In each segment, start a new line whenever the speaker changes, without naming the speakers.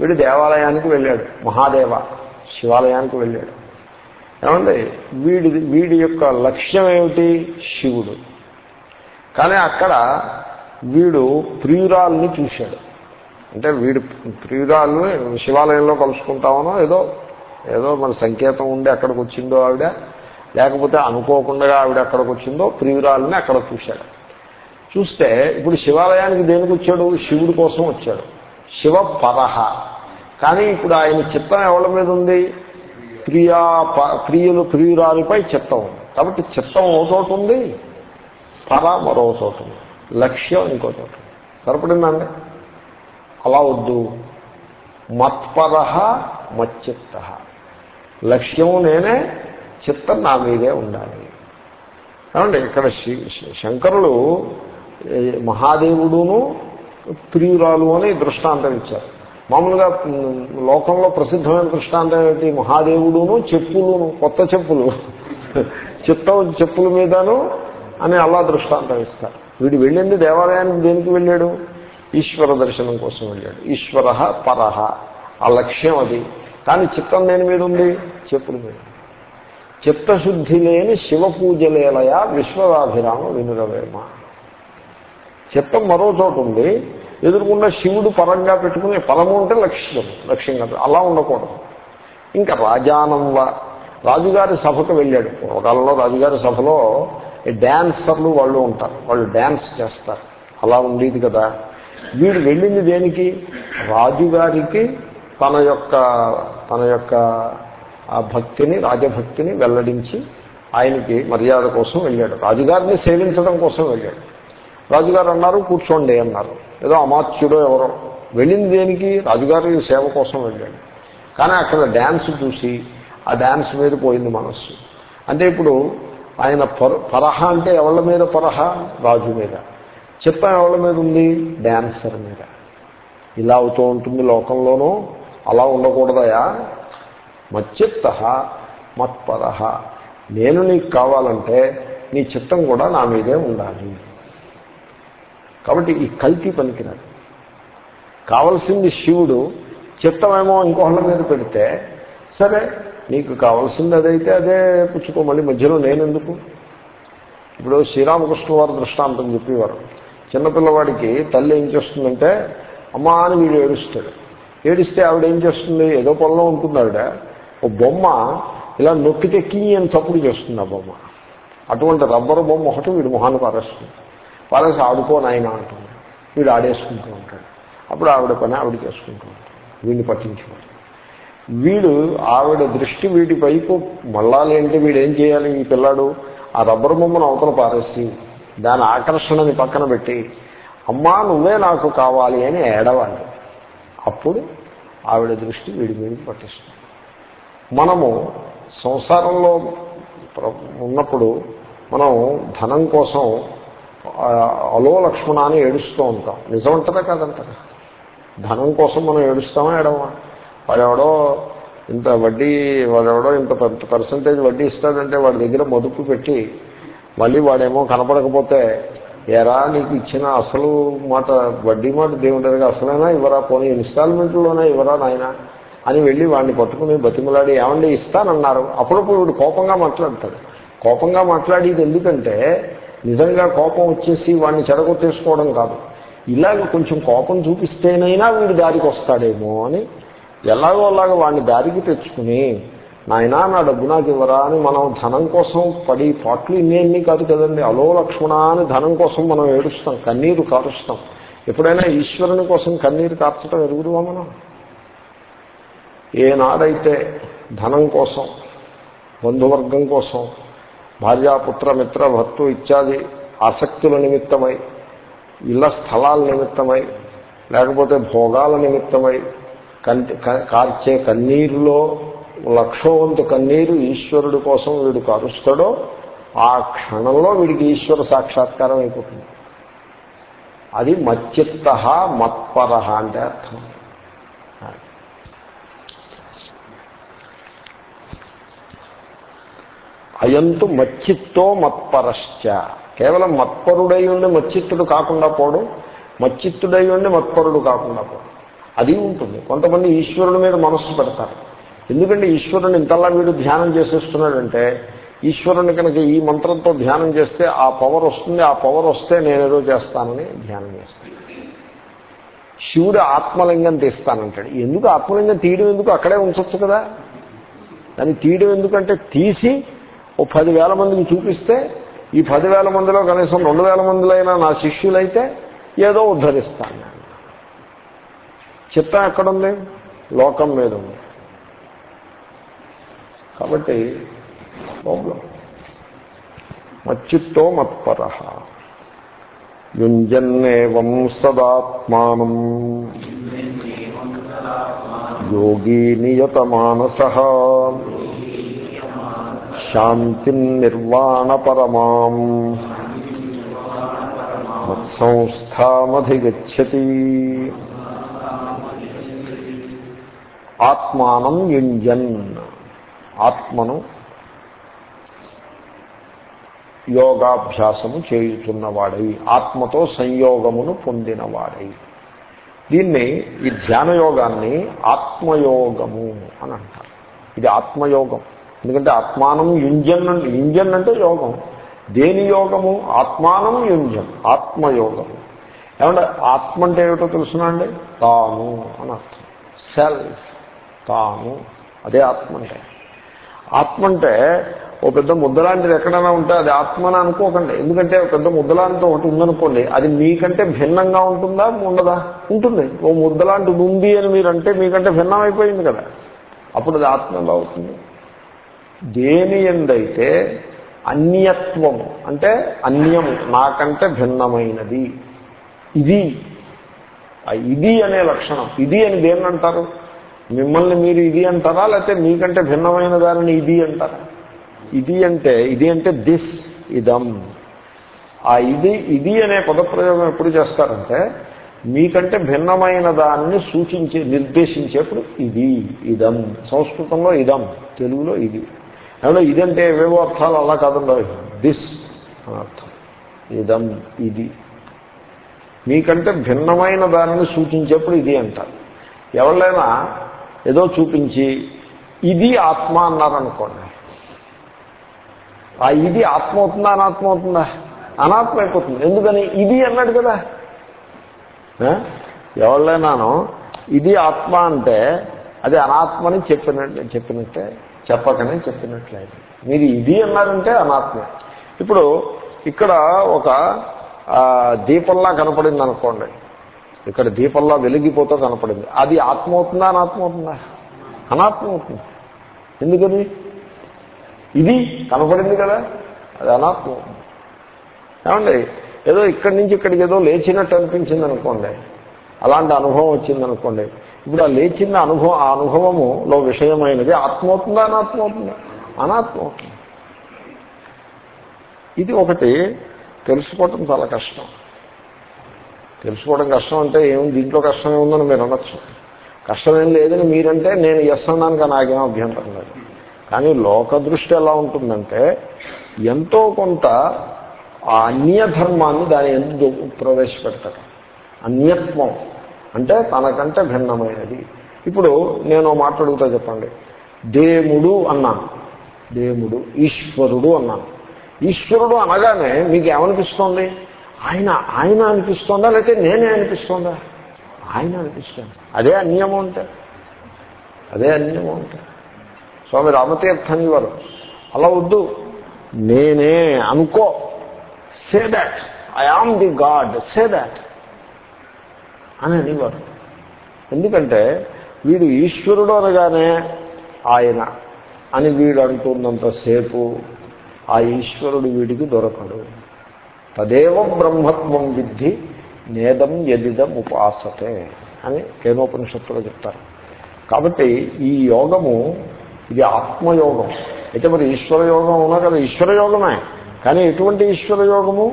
వీడు దేవాలయానికి వెళ్ళాడు మహాదేవ శివాలయానికి వెళ్ళాడు. ఏమండి? వీడి వీడి యొక్క లక్ష్యం ఏమిటి? శివుడు. కానీ అక్కడ వీడు ప్రియురాల్ని చూశాడు. అంటే వీడు ప్రియురాల్ని శివాలయంలో కలుసుకుంటామనో ఏదో ఏదో మన సంకేతం ఉండి అక్కడికి వచ్చిందో ఆవిడ లేకపోతే అనుకోకుండా ఆవిడ అక్కడికి వచ్చిందో ప్రియురాల్ని అక్కడ చూశాడు. చూస్తే ఇప్పుడు శివాలయానికి దేనికి వచ్చాడు? శివుడి కోసం వచ్చాడు. శివ పరహ కానీ ఇప్పుడు ఆయన చిత్తం ఎవరి మీద ఉంది? ప్రియా ప- ప్రియులు ప్రియురాలిపై చిత్తం ఉంది. కాబట్టి చిత్తం ఓ చోట ఉంది పర మరో చోట ఉంది. లక్ష్యం ఇంకో చోట సరిపడిందండి అలా వద్దు. మత్పర మచ్చిత్త. లక్ష్యము నేనే చిత్తం నా మీదే ఉండాలి. కాబట్టి ఇక్కడ శి- శంకరులు మహాదేవుడును ప్రియురాలు అని దృష్టాంతం ఇచ్చారు. మామూలుగా లోకంలో ప్రసిద్ధమైన దృష్టాంతం ఏమిటి? మహాదేవుడును చెప్పులును కొత్త చెప్పులు. చెప్తా చెప్పుల మీదను అని అలా దృష్టాంతం ఇస్తారు. వీడు వెళ్ళింది దేవాలయానికి దేనికి వెళ్ళాడు? ఈశ్వర దర్శనం కోసం వెళ్ళాడు. ఈశ్వర పరహ ఆ లక్ష్యం అది. కానీ చిత్తం దేని మీద ఉంది? చెప్పుల మీద. చిత్తశుద్ధి లేని శివ పూజలేలయ విశ్వరాభిరామ వినురవేమ. చిత్తం మరో చోటు ఉంది. ఎదురుకుండా శివుడు పరంగా పెట్టుకుని పరము అంటే లక్ష్యం లక్ష్యం కాదు. అలా ఉండకూడదు. ఇంకా రాజానంవ రాజుగారి సభకు వెళ్ళాడు. పూర్వకాలంలో రాజుగారి సభలో ఈ డ్యాన్సర్లు వాళ్ళు ఉంటారు. వాళ్ళు డ్యాన్స్ చేస్తారు. అలా ఉండేది కదా. వీడు వెళ్ళింది దేనికి? రాజుగారికి తన యొక్క తన యొక్క ఆ భక్తిని రాజభక్తిని వెల్లడించి ఆయనకి మర్యాద కోసం వెళ్ళాడు. రాజుగారిని సేవించడం కోసం వెళ్ళాడు. రాజుగారు అన్నారు కూర్చోండి అన్నారు. ఏదో అమాత్యుడో ఎవరో. వెళ్ళింది దేనికి? రాజుగారి సేవ కోసం వెళ్ళాడు. కానీ అక్కడ డ్యాన్స్ చూసి ఆ డ్యాన్స్ మీద పోయింది మనస్సు. అంటే ఇప్పుడు ఆయన పర పరహ అంటే ఎవళ్ళ మీద పరహ రాజు మీద. చిత్తం ఎవళ్ళ మీద ఉంది? డ్యాన్సర్ మీద. ఇలా అవుతూ ఉంటుంది లోకంలోనూ. అలా ఉండకూడదయా? మచ్చిత్త మత్పరహ నేను నీకు కావాలంటే నీ చిత్తం కూడా నా మీదే ఉండాలి. కాబట్టి ఈ కల్తీ పనికిరాదు. కావలసింది శివుడు చిత్తమేమో ఇంకొకళ్ళ మీద పెడితే సరే నీకు కావాల్సింది అదైతే అదే పుచ్చుకో మళ్ళీ మధ్యలో నేనెందుకు? ఇప్పుడు శ్రీరామకృష్ణ వారు దృష్టాంతం చెప్పేవారు. చిన్నపిల్లవాడికి తల్లి ఏం చేస్తుందంటే అమ్మా అని వీడు ఏడుస్తాడు. ఏడిస్తే ఆవిడ ఏం చేస్తుంది? ఏదో పొలంలో ఉంటుంది ఆవిడ ఓ బొమ్మ ఇలా నొక్కితే కీ అని చప్పుడు చేస్తుంది ఆ బొమ్మ. అటువంటి రబ్బరు బొమ్మ ఒకటి వీడు మొహాన్ని పారేస్తుంది. వాళ్ళకి ఆడుకో నాయన అంటుంది. వీడు ఆడేసుకుంటూ ఉంటాడు. అప్పుడు ఆవిడ పని ఆవిడ చేసుకుంటూ ఉంటాడు వీడిని పట్టించుకోండి. వీడు ఆవిడ దృష్టి వీడి వైపు మళ్ళాలేంటి వీడు ఏం చేయాలి ఈ పిల్లాడు? ఆ రబ్బర్ బొమ్మను అవతల పారేసి దాని ఆకర్షణని పక్కన పెట్టి అమ్మా నువ్వే నాకు కావాలి అని ఏడవాలి. అప్పుడు ఆవిడ దృష్టి వీడి మీద పట్టిస్తుంది. మనము సంసారంలో ఉన్నప్పుడు మనం ధనం కోసం అలో లక్ష్మణ అని ఏడుస్తూ ఉంటాం. నిజమంటారా కాదంటారా ధనం కోసం మనం ఏడుస్తామా ఏడమా వాడెవడో ఇంత వడ్డీ వాడెవడో ఇంత పర్సంటేజ్ వడ్డీ ఇస్తాడంటే వాడి దగ్గర మదుపు పెట్టి మళ్ళీ వాడేమో కనపడకపోతే ఎరా నీకు ఇచ్చిన అసలు మాట వడ్డీ మాట దేవుడి దగ్గర అసలైనా? ఇవ్వరా? పోనీ ఇన్స్టాల్మెంట్లోనే ఇవ్వరా నాయన? అని వెళ్ళి వాడిని పట్టుకుని బతిమలాడి ఏమండి ఇస్తానన్నారు. అప్పుడప్పుడు వీడు కోపంగా మాట్లాడతాడు. కోపంగా మాట్లాడేది ఎందుకంటే నిజంగా కోపం వచ్చేసి వాడిని చెడగొట్టేసుకోవడం కాదు. ఇలాగ కొంచెం కోపం చూపిస్తేనైనా వీడి దారికి వస్తాడేమో అని ఎలాగో అలాగ వాడిని దారికి తెచ్చుకుని నాయనా నా డబ్బు నాకు ఇవ్వరా అని మనం ధనం కోసం పడి పాటలు ఇన్ని కాదు కదండి. అలో లక్ష్మణ అని ధనం కోసం మనం ఏడుస్తాం కన్నీరు కారుస్తాం. ఎప్పుడైనా ఈశ్వరుని కోసం కన్నీరు కార్చడం ఎరుగుదువా మనం? ఏనాడైతే ధనం కోసం బంధువర్గం కోసం భార్యాపుత్ర మిత్ర భర్తు ఇత్యాది ఆసక్తుల నిమిత్తమై ఇళ్ళ స్థలాల నిమిత్తమై లేకపోతే భోగాల నిమిత్తమై కంటి కార్చే కన్నీరులో లక్షోవంతు కన్నీరు ఈశ్వరుడి కోసం వీడు కారుస్తాడో ఆ క్షణంలో వీడికి ఈశ్వర సాక్షాత్కారం అయిపోతుంది. అది మచ్చిత్త మత్పర అంటే అర్థం. అయంతు మచ్చిత్తో మత్పరశ్చ. కేవలం మత్పరుడై ఉండి మచ్చిత్తుడు కాకుండా పోవడం మచ్చిత్తుడై ఉండి మత్పరుడు కాకుండా పోడు అది ఉంటుంది. కొంతమంది ఈశ్వరుడి మీద మనస్సు పెడతారు. ఎందుకంటే ఈశ్వరుని ఇంతలా వీడు ధ్యానం చేసేస్తున్నాడంటే ఈశ్వరుని కనుక ఈ మంత్రంతో ధ్యానం చేస్తే ఆ పవర్ వస్తుంది ఆ పవర్ వస్తే నేనేదో చేస్తానని ధ్యానం చేస్తాను. శివుడు ఆత్మలింగం తీస్తానంటాడు. ఎందుకు ఆత్మలింగం తీయడం ఎందుకు? అక్కడే ఉంచవచ్చు కదా. దాన్ని తీయడం ఎందుకంటే తీసి ఓ పదివేల మందికి చూపిస్తే ఈ పదివేల మందిలో కనీసం రెండు వేల మందిలో అయినా నా శిష్యులైతే ఏదో ఉద్ధరిస్తాను. చిత్తం ఎక్కడుంది? లోకం మీద ఉంది. కాబట్టి ప్రాబ్లం మచ్చిత్తో మత్పర. యుంజన్నేవం సదాత్మానం. యోగీ నియతమానస శాంతి నిర్వాణపరమాం మత్సంస్థామధిగచ్చతి. ఆత్మానం యుంజన్. ఆత్మను యోగాభ్యాసము చేయుతున్నవాడై ఆత్మతో సంయోగమును పొందినవాడై. దీన్ని ఈ ధ్యాన యోగాన్ని ఆత్మయోగము అని అంటారు. ఇది ఆత్మయోగం. ఎందుకంటే ఆత్మానం యుంజన్ అంటే యుంజన్ అంటే యోగం. దేని యోగము? ఆత్మానం యుంజన్ ఆత్మయోగము ఏమంటే ఆత్మ అంటే ఏమిటో తెలుసునండి తాను అని అర్థం. సెల్ఫ్ తాను అదే ఆత్మ అంటే ఆత్మ అంటే ఓ పెద్ద ముద్దలాంటిది ఎక్కడైనా ఉంటే అది ఆత్మని అనుకోకండి. ఎందుకంటే ఒక పెద్ద ముద్దలాంటిది ఒకటి ఉందనుకోండి అది మీకంటే భిన్నంగా ఉంటుందా? ఉండదా? ఉంటుంది. ఓ ముద్దలాంటిది ఉంది అని మీరు అంటే మీకంటే భిన్నం అయిపోయింది కదా. అప్పుడు అది ఆత్మ ఎలా అవుతుంది. దేని ఎందైతే అన్యత్వము అంటే అన్యము నాకంటే భిన్నమైనది. ఇది. ఇది అనే లక్షణం. ఇది అని దేన్ని అంటారు? మిమ్మల్ని మీరు ఇది అంటారా? లేకపోతే మీకంటే భిన్నమైన దానిని ఇది అంటారా? ఇది అంటే ఇది అంటే దిస్ ఇదం ఆ ఇది ఇది అనే పదప్రయోగం ఎప్పుడు చేస్తారంటే మీకంటే భిన్నమైన దానిని సూచించే నిర్దేశించేప్పుడు ఇది ఇదం సంస్కృతంలో ఇదం తెలుగులో ఇది. ఏమన్నా ఇదంటే ఏవేవో అర్థాలు అలా కాదండి. దిస్ అర్థం ఇదం ఇది. మీకంటే భిన్నమైన దానిని సూచించేప్పుడు ఇది అంటారు. ఎవరైనా ఏదో చూపించి ఇది ఆత్మ అన్నారనుకోండి ఆ ఇది ఆత్మ అవుతుందా అనాత్మ అవుతుందా? అనాత్మ అయిపోతుంది. ఎందుకని? ఇది అన్నాడు కదా. ఎవరినైనాను ఇది ఆత్మ అంటే అది అనాత్మని చెప్పినట్టే చెప్పినట్టే చెప్పకనే చెప్పినట్లయితే మీరు ఇది అన్నారంటే అనాత్మ. ఇప్పుడు ఇక్కడ ఒక దీపంలా కనపడింది అనుకోండి ఇక్కడ దీపంలా వెలిగిపోతూ కనపడింది. అది ఆత్మ అవుతుందా అనాత్మ అవుతుందా అనాత్మ అవుతుంది ఎందుకని ఇది కనపడింది కదా అది అనాత్మ అవుతుంది ఏమండి? ఏదో ఇక్కడి నుంచి ఇక్కడికి ఏదో లేచినట్టు అనిపించింది అనుకోండి అలాంటి అనుభవం వచ్చింది అనుకోండి ఇప్పుడు ఆ లేచిన అనుభవం ఆ అనుభవములో విషయమైనది ఆత్మ అవుతుందా అనాత్మ అవుతుందా అనాత్మ అవుతుంది ఇది ఒకటి తెలుసుకోవటం చాలా కష్టం. తెలుసుకోవడం కష్టం అంటే ఏమి దీంట్లో కష్టమే ఉందని మీరు అనొచ్చు. కష్టమేం లేదని మీరంటే నేను ఎస్ అన్నానికి నాకేం అభ్యంతరం లేదు. కానీ లోక దృష్టి ఎలా ఉంటుందంటే ఎంతో కొంత ఆ అన్యధర్మాన్ని దాని ఎందుకు ప్రవేశపెడతారు. అన్యత్వం. అంటే తనకంటే భిన్నమైనది. ఇప్పుడు నేను మాట్లాడుగుతా చెప్పండి. దేముడు అన్నాను. దేముడు ఈశ్వరుడు అన్నాను. ఈశ్వరుడు అనగానే మీకు ఏమనిపిస్తోంది? ఆయన ఆయన అనిపిస్తోందా? లేకపోతే నేనే అనిపిస్తోందా? ఆయన అనిపిస్తుంది. అదే అన్యము అంటే. అదే అన్యము అంటే. స్వామి రామతీర్థని వారు అలా వద్దు. నేనే అనుకో. Say that I am the God say that అని అనేవారు. ఎందుకంటే వీడు ఈశ్వరుడు అనగానే ఆయన అని వీడు అంటున్నంతసేపు ఆ ఈశ్వరుడు వీడికి దొరకడు. తదేవ బ్రహ్మత్వం విద్ధి నేదం ఎదిదం ఉపాసతే అని కేనోపనిషత్తులో చెప్తారు. కాబట్టి ఈ యోగము ఇది ఆత్మయోగం. అయితే మరి ఈశ్వర యోగం ఉన్నా కదా ఈశ్వర యోగమే కానీ ఎటువంటి ఈశ్వర యోగము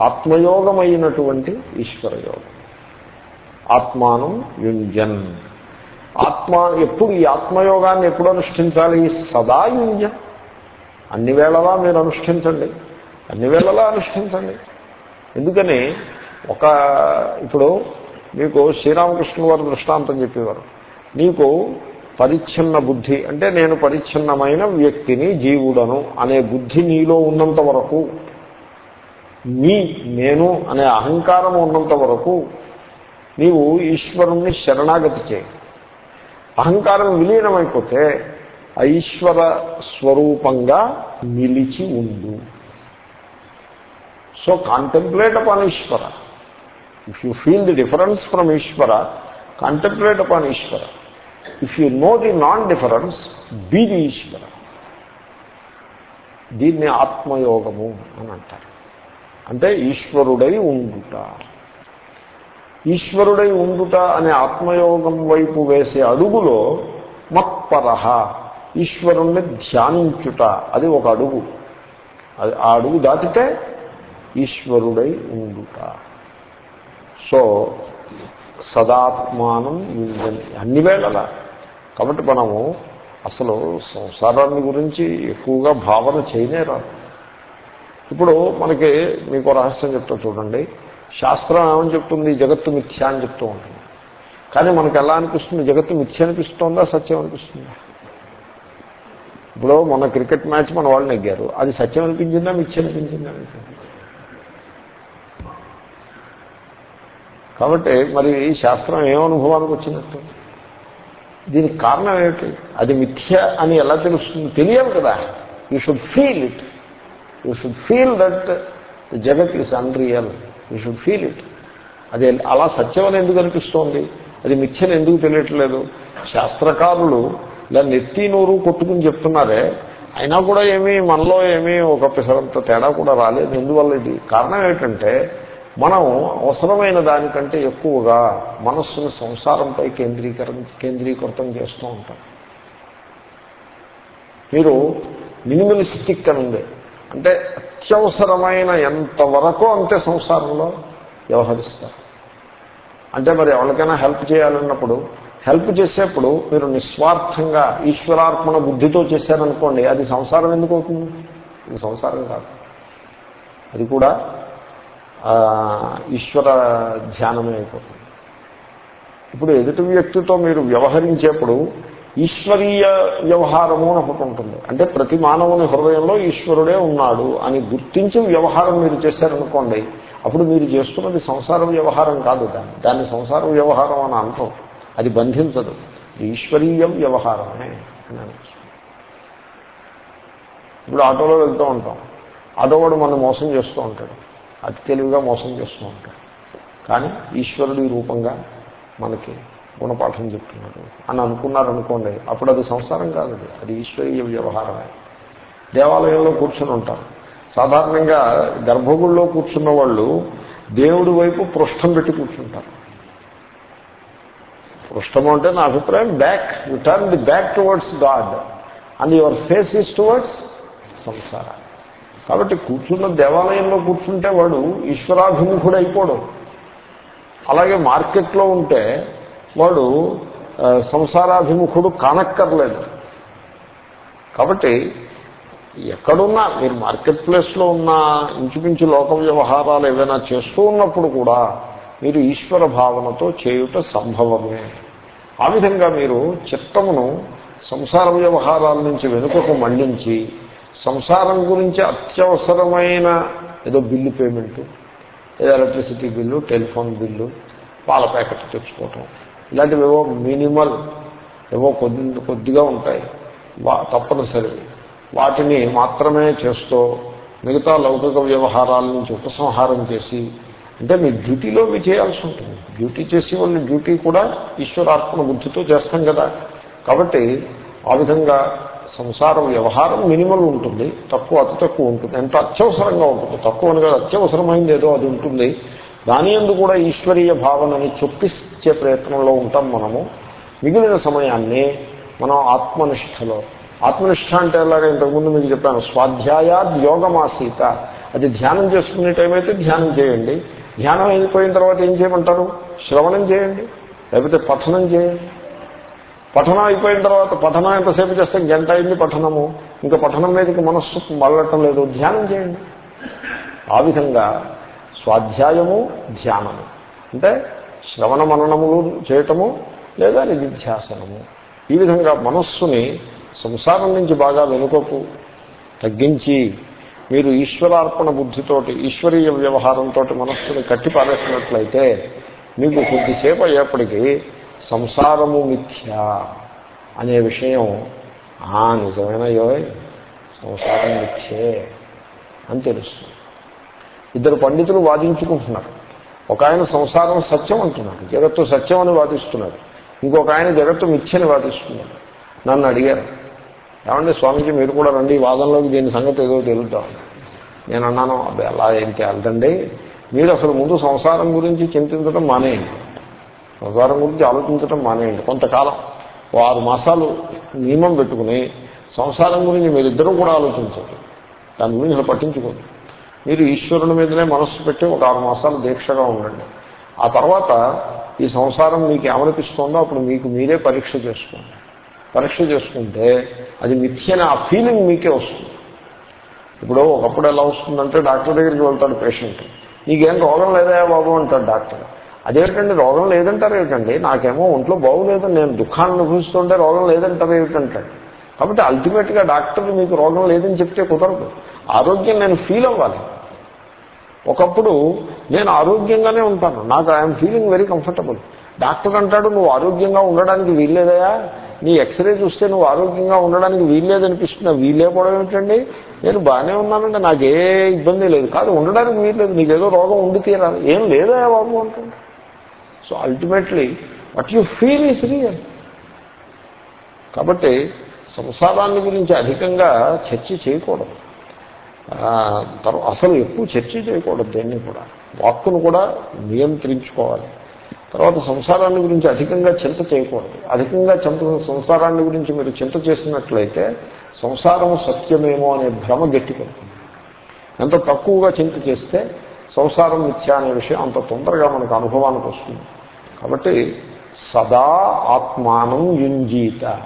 ఆత్మయోగమైనటువంటి ఈశ్వర యోగం ఆత్మానం యుంజన్. ఆత్మ ఎప్పుడు ఈ ఆత్మయోగాన్ని ఎప్పుడు అనుష్ఠించాలి? సదా యుంజన్. అన్ని వేళలా మీరు అనుష్ఠించండి. అన్ని వేళలా అనుష్ఠించండి. ఎందుకని? ఒక ఇప్పుడు మీకు శ్రీరామకృష్ణుల వారు దృష్టాంతం చెప్పేవారు. నీకు పరిచ్ఛిన్న బుద్ధి అంటే నేను పరిచ్ఛిన్నమైన వ్యక్తిని జీవుడను అనే బుద్ధి నీలో ఉన్నంత వరకు నీ నేను అనే అహంకారం ఉన్నంత వరకు నీవు ఈశ్వరుణ్ణి శరణాగతి చేయి. అహంకారం విలీనమైపోతే ఆ ఈశ్వర స్వరూపంగా నిలిచి ఉండు. So contemplate upon Ishwara. If you feel the difference from Ishwara contemplate upon Ishwara. If you know the non difference be the Ishwara. దీన్ని ఆత్మయోగము అని అంటారు. అంటే ఈశ్వరుడై ఉండుట. ఈశ్వరుడై ఉండుట అనే ఆత్మయోగం వైపు వేసే అడుగులో మత్పర ఈశ్వరుణ్ణి ధ్యానించుట. అది ఒక అడుగు. అది ఆ అడుగు దాటితే ఈశ్వరుడై ఉండుట. సో సదాత్మానం అన్ని వేళలా. కాబట్టి మనము అసలు సంసారాన్ని గురించి ఎక్కువగా భావన చేయనే రాదు. ఇప్పుడు మనకి మీకు రహస్యం చెప్తా చూడండి. శాస్త్రం ఏమని చెప్తుంది? జగత్తు మిథ్య అని చెప్తూ ఉంటుంది. కానీ మనకు ఎలా అనిపిస్తుంది? జగత్తు మిథ్య అనిపిస్తుందా? సత్యం అనిపిస్తుందా? ఇప్పుడు మన క్రికెట్ మ్యాచ్ మన వాళ్ళు నెగ్గారు. అది సత్యం అనిపించిందా? మిథ్య అనిపించిందా? కాబట్టి మరి ఈ శాస్త్రం ఏం అనుభవానికి వచ్చినట్టు? దీనికి కారణం ఏమిటి? అది మిథ్య అని ఎలా తెలుస్తుంది? తెలియదు కదా. You should feel it you should feel that the jagat is unreal you should feel it అది అలా సత్యం అని ఎందుకు అనిపిస్తోంది? అది మిథ్యని ఎందుకు తెలియట్లేదు? శాస్త్రకారులు ఇలా నెత్తి నూరు కొట్టుకుని చెప్తున్నారే అయినా కూడా ఏమీ మనలో ఏమీ ఒక పిసరంత తేడా కూడా రాలేదు. ఎందువల్ల ఇది? కారణం ఏంటంటే మనం అవసరమైన దానికంటే ఎక్కువగా మనస్సును సంసారంపై కేంద్రీకరణ కేంద్రీకృతం చేస్తూ ఉంటాం. మీరు మినిమలిస్టిక్ అని ఉంది. అంటే అత్యవసరమైన ఎంతవరకు అంతే సంసారంలో వ్యవహరిస్తారు. అంటే మరి ఎవరికైనా హెల్ప్ చేయాలన్నప్పుడు హెల్ప్ చేసేప్పుడు మీరు నిస్వార్థంగా ఈశ్వరార్పణ బుద్ధితో చేశారనుకోండి అది సంసారం ఎందుకు అవుతుంది? ఇది సంసారం కాదు. అది కూడా ఈశ్వర ధ్యానమే అయిపోతుంది. ఇప్పుడు ఎదుటి వ్యక్తితో మీరు వ్యవహరించేప్పుడు ఈశ్వరీయ వ్యవహారము అని ఒకటి ఉంటుంది. అంటే ప్రతి మానవుని హృదయంలో ఈశ్వరుడే ఉన్నాడు అని గుర్తించి వ్యవహారం మీరు చేశారనుకోండి అప్పుడు మీరు చేస్తున్నది సంసార వ్యవహారం కాదు దాన్ని. దాన్ని సంసార వ్యవహారం అని అంటాం. అది బంధించదు. ఈశ్వరీయ వ్యవహారమే అని ఇప్పుడు ఆటోలో వెళ్తూ ఉంటాం. ఆటోవాడు మనం మోసం చేస్తూ ఉంటాడు. అతి తెలివిగా మోసం చేస్తూ ఉంటాడు. కానీ ఈశ్వరుడి రూపంగా మనకి గుణపాఠం చెప్తున్నాడు అని అనుకున్నారనుకోండి అప్పుడు అది సంసారం కాదు అది. ఈశ్వరీయ వ్యవహారమే. దేవాలయంలో కూర్చొని ఉంటారు. సాధారణంగా గర్భగుడిలో కూర్చున్న వాళ్ళు దేవుడి వైపు పృష్టం పెట్టి కూర్చుంటారు. పృష్టము అంటే నా అభిప్రాయం back you turn the back towards God and your face is towards samsara. కాబట్టి కూర్చున్న దేవాలయంలో కూర్చుంటే వాడు ఈశ్వరాభిముఖుడు అయిపోవడం అలాగే మార్కెట్లో ఉంటే వాడు సంసారాభిముఖుడు కానక్కర్లేదు. కాబట్టి ఎక్కడున్నా మీరు మార్కెట్ ప్లేస్లో ఉన్న ఇంచుమించు లోక వ్యవహారాలు ఏవైనా చేస్తూ ఉన్నప్పుడు కూడా మీరు ఈశ్వర భావనతో చేయుట సంభవమే. ఆ విధంగా మీరు చిత్తమును సంసార వ్యవహారాల నుంచి వెనుకకు మళ్ళించి సంసారం గురించి అత్యవసరమైన ఏదో బిల్లు పేమెంటు ఏదో ఎలక్ట్రిసిటీ బిల్లు టెలిఫోన్ బిల్లు పాల ప్యాకెట్ తెచ్చుకోవటం. ఇలాంటివి ఏవో మినిమల్ ఏవో కొద్ది కొద్దిగా ఉంటాయి. వా తప్పనిసరి. వాటిని మాత్రమే చేస్తూ మిగతా లౌకిక వ్యవహారాల నుంచి ఉపసంహారం చేసి అంటే మీ డ్యూటీలో మీ చేయాల్సి ఉంటుంది. డ్యూటీ చేసి వాళ్ళ డ్యూటీ కూడా ఈశ్వరార్పణ బుద్ధితో చేస్తాం కదా. కాబట్టి ఆ విధంగా సంసార వ్యవహారం మినిమల్ ఉంటుంది. తక్కువ అతి తక్కువ ఉంటుంది. ఎంత అత్యవసరంగా ఉంటుంది. తక్కువ అని కాదు అత్యవసరమైంది ఏదో అది ఉంటుంది. దాని ఎందు కూడా ఈశ్వరీయ భావనని ఇచ్చే ప్రయత్నంలో ఉంటాం మనము. మిగిలిన సమయాన్ని మనం ఆత్మనిష్టలో. ఆత్మనిష్ట అంటే ఎలాగ? ఇంతకుముందు మీకు చెప్పాను స్వాధ్యాయాద్ యోగమాసీత. అది ధ్యానం చేసుకునే టైం అయితే ధ్యానం చేయండి. ధ్యానం అయిపోయిన తర్వాత ఏం చేయమంటారు? శ్రవణం చేయండి లేకపోతే పఠనం చేయండి. పఠనం అయిపోయిన తర్వాత పఠనం ఎంతసేపు చేస్తే? గంట అయింది పఠనము. ఇంకా పఠనం మీదకి మనస్సు మళ్ళటం లేదు. ధ్యానం చేయండి. ఆ విధంగా స్వాధ్యాయము ధ్యానము. అంటే శ్రవణ మననములు చేయటము లేదా నిధిధ్యాసనము. ఈ విధంగా మనస్సుని సంసారం నుంచి బాగా వెనుకకు తగ్గించి మీరు ఈశ్వరార్పణ బుద్ధితోటి ఈశ్వరీయ వ్యవహారంతో మనస్సుని కట్టి పారేసినట్లయితే మీకు కొద్దిసేపు అయ్యేప్పటికీ సంసారము మిథ్య అనే విషయం ఆ నిజమైనయో సంసారం మిథ్యే అని తెలుస్తుంది. ఇద్దరు పండితులు వాదించుకుంటున్నారు. ఒక ఆయన సంసారం సత్యం అంటున్నాడు. జగత్తు సత్యం అని వాదిస్తున్నాడు. ఇంకొక ఆయన జగత్తు మిథ్యని వాదిస్తున్నాడు. నన్ను అడిగారు. ఏమంటే స్వామీజీ మీరు కూడా రండి ఈ వాదనలోకి దీని సంగతి ఏదో తెలుద్దాం. నేను అన్నాను అబ్బాయి అలా ఏం తేలదండి? మీరు అసలు ముందు సంసారం గురించి చింతించడం మానేయండి. సంసారం గురించి ఆలోచించడం మానేయండి. కొంతకాలం ఓ ఆరు మాసాలు నియమం పెట్టుకుని సంసారం గురించి మీరిద్దరూ కూడా ఆలోచించండి. దాని గురించి పట్టించుకోండి. మీరు ఈశ్వరుని మీదనే మనస్సు పెట్టి ఒక ఆరు మాసాలు దీక్షగా ఉండండి. ఆ తర్వాత ఈ సంసారం మీకు ఏమనిపిస్తుందో అప్పుడు మీకు మీరే పరీక్ష చేసుకోండి. పరీక్ష చేసుకుంటే అది మిథ్యని ఆ ఫీలింగ్ మీకే వస్తుంది. ఇప్పుడు ఒకప్పుడు ఎలా వస్తుందంటే డాక్టర్ దగ్గరికి వెళ్తాడు పేషెంట్ నీకేం రోగం లేదా బాబు? అంటాడు డాక్టర్. అదేమిటండి రోగం లేదంటారు ఏమిటండి? నాకేమో ఒంట్లో బాగులేదు నేను దుఃఖాన్ని అనుభవిస్తుంటే రోగం లేదంటారు ఏమిటంటాడు. కాబట్టి అల్టిమేట్గా డాక్టర్ మీకు రోగం లేదని చెప్తే కుదరదు. ఆరోగ్యం నేను ఫీల్ అవ్వాలి. ఒకప్పుడు నేను ఆరోగ్యంగానే ఉంటాను. నాకు I'm feeling very comfortable doctor అంటాడు నువ్వు ఆరోగ్యంగా ఉండడానికి వీల్లేదయా? నీ ఎక్స్రే చూస్తే నువ్వు ఆరోగ్యంగా ఉండడానికి వీల్లేదనిపిస్తున్నా వీల్లేకపోవడం ఏమిటండి? నేను బాగానే ఉన్నానంటే నాకే ఇబ్బంది లేదు. కాదు ఉండడానికి వీల్లేదు. నీకేదో రోగం ఉండి తీరాలి. ఏం లేదయా బాబు అంటుంది so ultimately what you feel is real కాబట్టి సంసారాన్ని గురించి అధికంగా చర్చ చేయకూడదు. అసలు ఎక్కువ చర్చ చేయకూడదు దేన్ని కూడా. వాక్కును కూడా నియంత్రించుకోవాలి. తర్వాత సంసారాన్ని గురించి అధికంగా చింత చేయకూడదు. అధికంగా చింత సంసారాన్ని గురించి మీరు చింత చేసినట్లయితే సంసారము సత్యమేమో అనే భ్రమ గట్టిపడుతుంది. ఎంత తక్కువగా చింత చేస్తే సంసారం మిథ్య అనే విషయం అంత తొందరగా మనకు అనుభవానికి వస్తుంది. కాబట్టి సదా ఆత్మానం యుంజీత.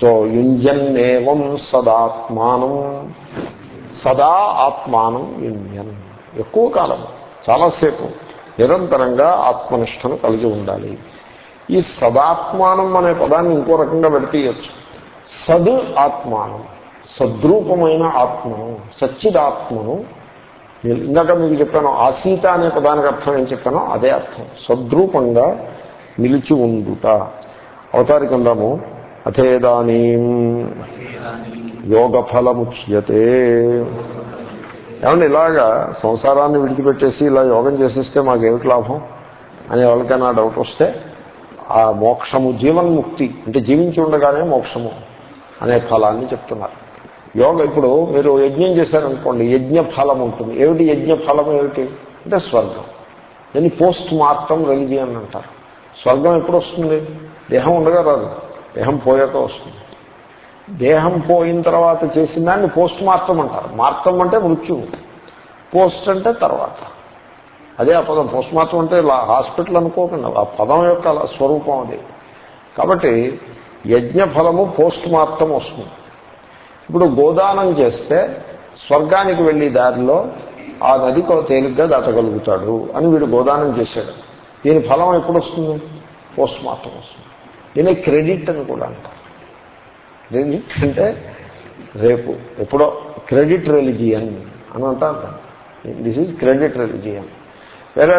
సో యుంజన్నేవం సదాత్మానం. సదా ఆత్మానం యుంజన్. ఎక్కువ కాలం చాలాసేపు నిరంతరంగా ఆత్మనిష్టను కలిగి ఉండాలి. ఈ సదాత్మానం అనే పదాన్ని ఇంకో రకంగా పెడితేయచ్చు. సద్ ఆత్మానం సద్రూపమైన ఆత్మను సచ్చిదాత్మను. ఇందాక మీకు చెప్పాను ఆసీత అనే పదానికి అర్థం ఏం చెప్పానో అదే అర్థం. సద్రూపంగా నిలిచి ఉండుట. అవతారికందాము అథేదానీ యోగఫలముచ్యతే. ఏమంటే ఇలాగా సంసారాన్ని విడిచిపెట్టేసి ఇలా యోగం చేసేస్తే మాకేమిటి లాభం? అని ఎవరికైనా డౌట్ వస్తే ఆ మోక్షము జీవన్ముక్తి అంటే జీవించి ఉండగానే మోక్షము అనే ఫలాన్ని చెప్తున్నారు. యోగ ఇప్పుడు మీరు యజ్ఞం చేశారనుకోండి యజ్ఞ ఫలం ఉంటుంది. ఏమిటి యజ్ఞ ఫలం ఏమిటి? అంటే స్వర్గం. దాన్ని పోస్ట్ మార్టం రెలిజియన్ అంటారు. స్వర్గం ఎప్పుడు వస్తుంది? దేహం ఉండగా రాదు. దేహం పోయాక వస్తుంది. దేహం పోయిన తర్వాత చేసిన దాన్ని పోస్ట్ మార్టం అంటారు. మార్టం అంటే మృత్యువు పోస్ట్ అంటే తర్వాత. అదే ఆ పదం. పోస్ట్ మార్టం అంటే హాస్పిటల్ అనుకోకుండా ఆ పదం యొక్క స్వరూపం అది. కాబట్టి యజ్ఞ ఫలము పోస్ట్ మార్టం వస్తుంది. ఇప్పుడు గోదానం చేస్తే స్వర్గానికి వెళ్ళి దారిలో ఆ నది తేలిగ్గా దాటగలుగుతాడు అని వీడు గోదానం చేశాడు. దీని ఫలం ఎప్పుడు వస్తుంది? పోస్ట్ మార్టం వస్తుంది. దీన్ని క్రెడిట్ అని కూడా అంటారు. దీన్ని అంటే రేపు ఎప్పుడో క్రెడిట్ రెలిజియన్ అని అంటారు దిస్ ఈజ్ క్రెడిట్ రెలిజియన్. వేరే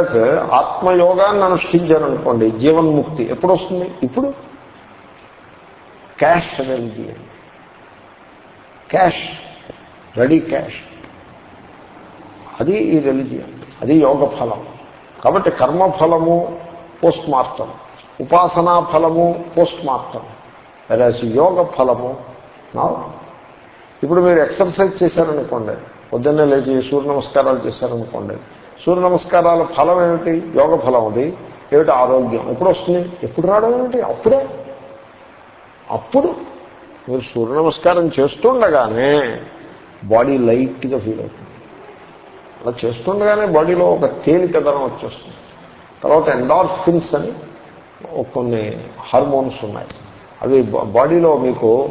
ఆత్మయోగాన్ని అనుష్ఠించారనుకోండి జీవన్ముక్తి ఎప్పుడు వస్తుంది ఇప్పుడు. Cash religion. Cash ready cash అది ఈ రెలిజియన్. అది యోగ ఫలం. కాబట్టి కర్మఫలము పోస్ట్ మార్టం ఉపాసనా ఫలము పోస్ట్ మార్టం వెరాజ్ యోగ ఫలము. నా ఇప్పుడు మీరు ఎక్సర్సైజ్ చేశారనుకోండి. పొద్దున్నే లేచి సూర్య నమస్కారాలు చేశారనుకోండి. సూర్య నమస్కారాల ఫలం ఏమిటి? యోగ ఫలం అది. ఏమిటి? ఆరోగ్యం. ఎప్పుడు వస్తుంది? ఎప్పుడు రావడం ఏమిటి? అప్పుడే. అప్పుడు మీరు సూర్య నమస్కారం చేస్తుండగానే బాడీ లైట్గా ఫీల్ అవుతుంది. అలా చేస్తుండగానే బాడీలో ఒక తేలికదనం వచ్చేస్తుంది. తర్వాత ఎండార్ఫిన్స్ అని కొన్ని హార్మోన్స్ ఉన్నాయి. అవి బాడీలో మీకు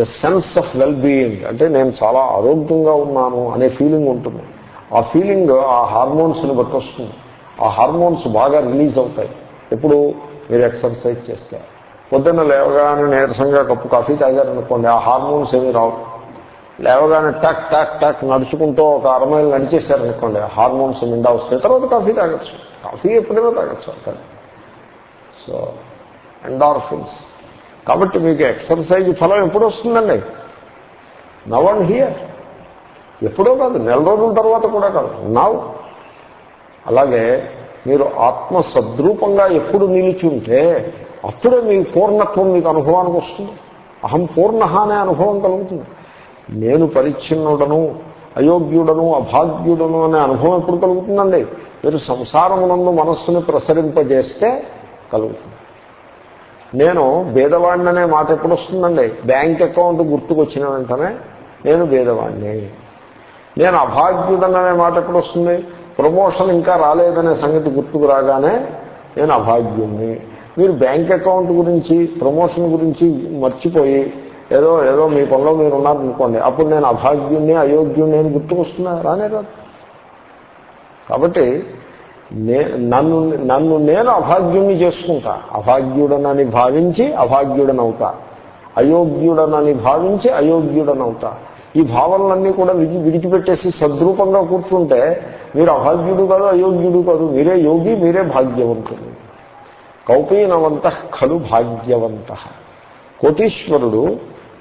the sense of well being అంటే నేను చాలా ఆరోగ్యంగా ఉన్నాను అనే ఫీలింగ్ ఉంటుంది. ఆ ఫీలింగ్ ఆ హార్మోన్స్ని బట్టి వస్తుంది ఆ హార్మోన్స్ బాగా రిలీజ్ అవుతాయి. ఎప్పుడు? మీరు ఎక్సర్సైజ్ చేస్తే. పొద్దున్న లేవగానే నీరసంగా కప్పు కాఫీ తాగారనుకోండి ఆ హార్మోన్స్ ఏమి రావు. లేవగానే టక్ టక్ టక్ నడుచుకుంటూ ఒక అరమైలు నడిచేశారనుకోండి హార్మోన్స్ నిండా వస్తాయి. తర్వాత కాఫీ తాగొచ్చు. కాఫీ ఎప్పుడైనా తాగొచ్చు అక్కడ సో ఎండార్ఫిన్స్ కాబట్టి మీకు ఎక్సర్సైజ్ ఫలం ఎప్పుడు వస్తుందండి నవ్ అండ్ హియర్ ఎప్పుడో కాదు నెల రోజుల తర్వాత కూడా కాదు. నవ్ అలాగే మీరు ఆత్మ సద్రూపంగా ఎప్పుడు నిలిచి ఉంటే అప్పుడే మీ పూర్ణత్వం మీకు అనుభవానికి వస్తుంది. అహం పూర్ణ అనే అనుభవం కలుగుతుంది. నేను పరిచ్ఛిన్నుడను అయోగ్యుడను అభాగ్యుడను అనే అనుభవం ఎప్పుడు కలుగుతుందండి? మీరు సంసారమునందు మనస్సును ప్రసరింపజేస్తే కలుగుతుంది. నేను భేదవాడిని అనే మాట ఎప్పుడు వస్తుందండి? బ్యాంక్ అకౌంట్ గుర్తుకొచ్చిన వెంటనే నేను భేదవాడిని. నేను అభాగ్యుడననే మాట ఎప్పుడు వస్తుంది? ప్రమోషన్ ఇంకా రాలేదనే సంగతి గుర్తుకు రాగానే నేను అభాగ్యుణ్ణి. మీరు బ్యాంక్ అకౌంట్ గురించి ప్రమోషన్ గురించి మర్చిపోయి ఏదో ఏదో మీ పనిలో మీరు ఉన్నారనుకోండి అప్పుడు నేను అభాగ్యుణ్ణి అయోగ్యుణ్ణి అని గుర్తుకొస్తున్నా? రానే రాదు. కాబట్టి నన్ను నన్ను నేను అభాగ్యుణ్ణి చేసుకుంటా. అభాగ్యుడనని భావించి అభాగ్యుడనవుతా. అయోగ్యుడనని భావించి అయోగ్యుడనవుతా. ఈ భావనలన్నీ కూడా విడి విడిచిపెట్టేసి సద్రూపంగా కూర్చుంటే మీరు అభాగ్యుడు కాదు అయోగ్యుడు కాదు మీరే యోగి మీరే భాగ్యవంతుడు. కౌపీనవంత ఖలు భాగ్యవంత. కోటీశ్వరుడు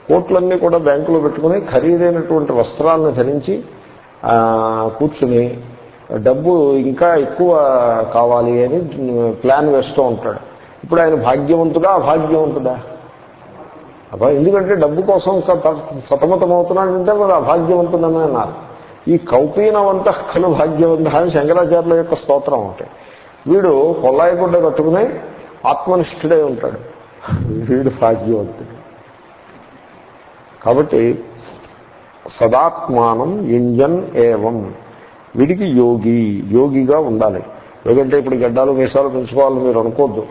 కోట్లన్నీ కూడా బ్యాంకులో పెట్టుకుని ఖరీదైనటువంటి వస్త్రాలను ధరించి కూర్చుని డబ్బు ఇంకా ఎక్కువ కావాలి అని ప్లాన్ వేస్తూ ఉంటాడు. ఇప్పుడు ఆయన భాగ్యవంతుడా అభాగ్యవంతుడా? అబ్బా ఎందుకంటే డబ్బు కోసం సతమతమవుతున్నాడంటే మరి అభాగ్యవంతుడని అన్నారు. ఈ కౌపీనవంత కలు భాగ్యవంత అని శంకరాచార్యుల యొక్క స్తోత్రం ఒకటి. వీడు కొల్లాయి గుడ్డ కట్టుకుని ఆత్మనిష్ఠుడై ఉంటాడు. వీడు భాగ్యవంతుడు. కాబట్టి సదాత్మానం యుంజన్ ఏవం. వీడికి యోగి యోగిగా ఉండాలి. యోగి ఇప్పుడు గడ్డాలు మీసాలు పెంచుకోవాలని మీరు అనుకోద్దు.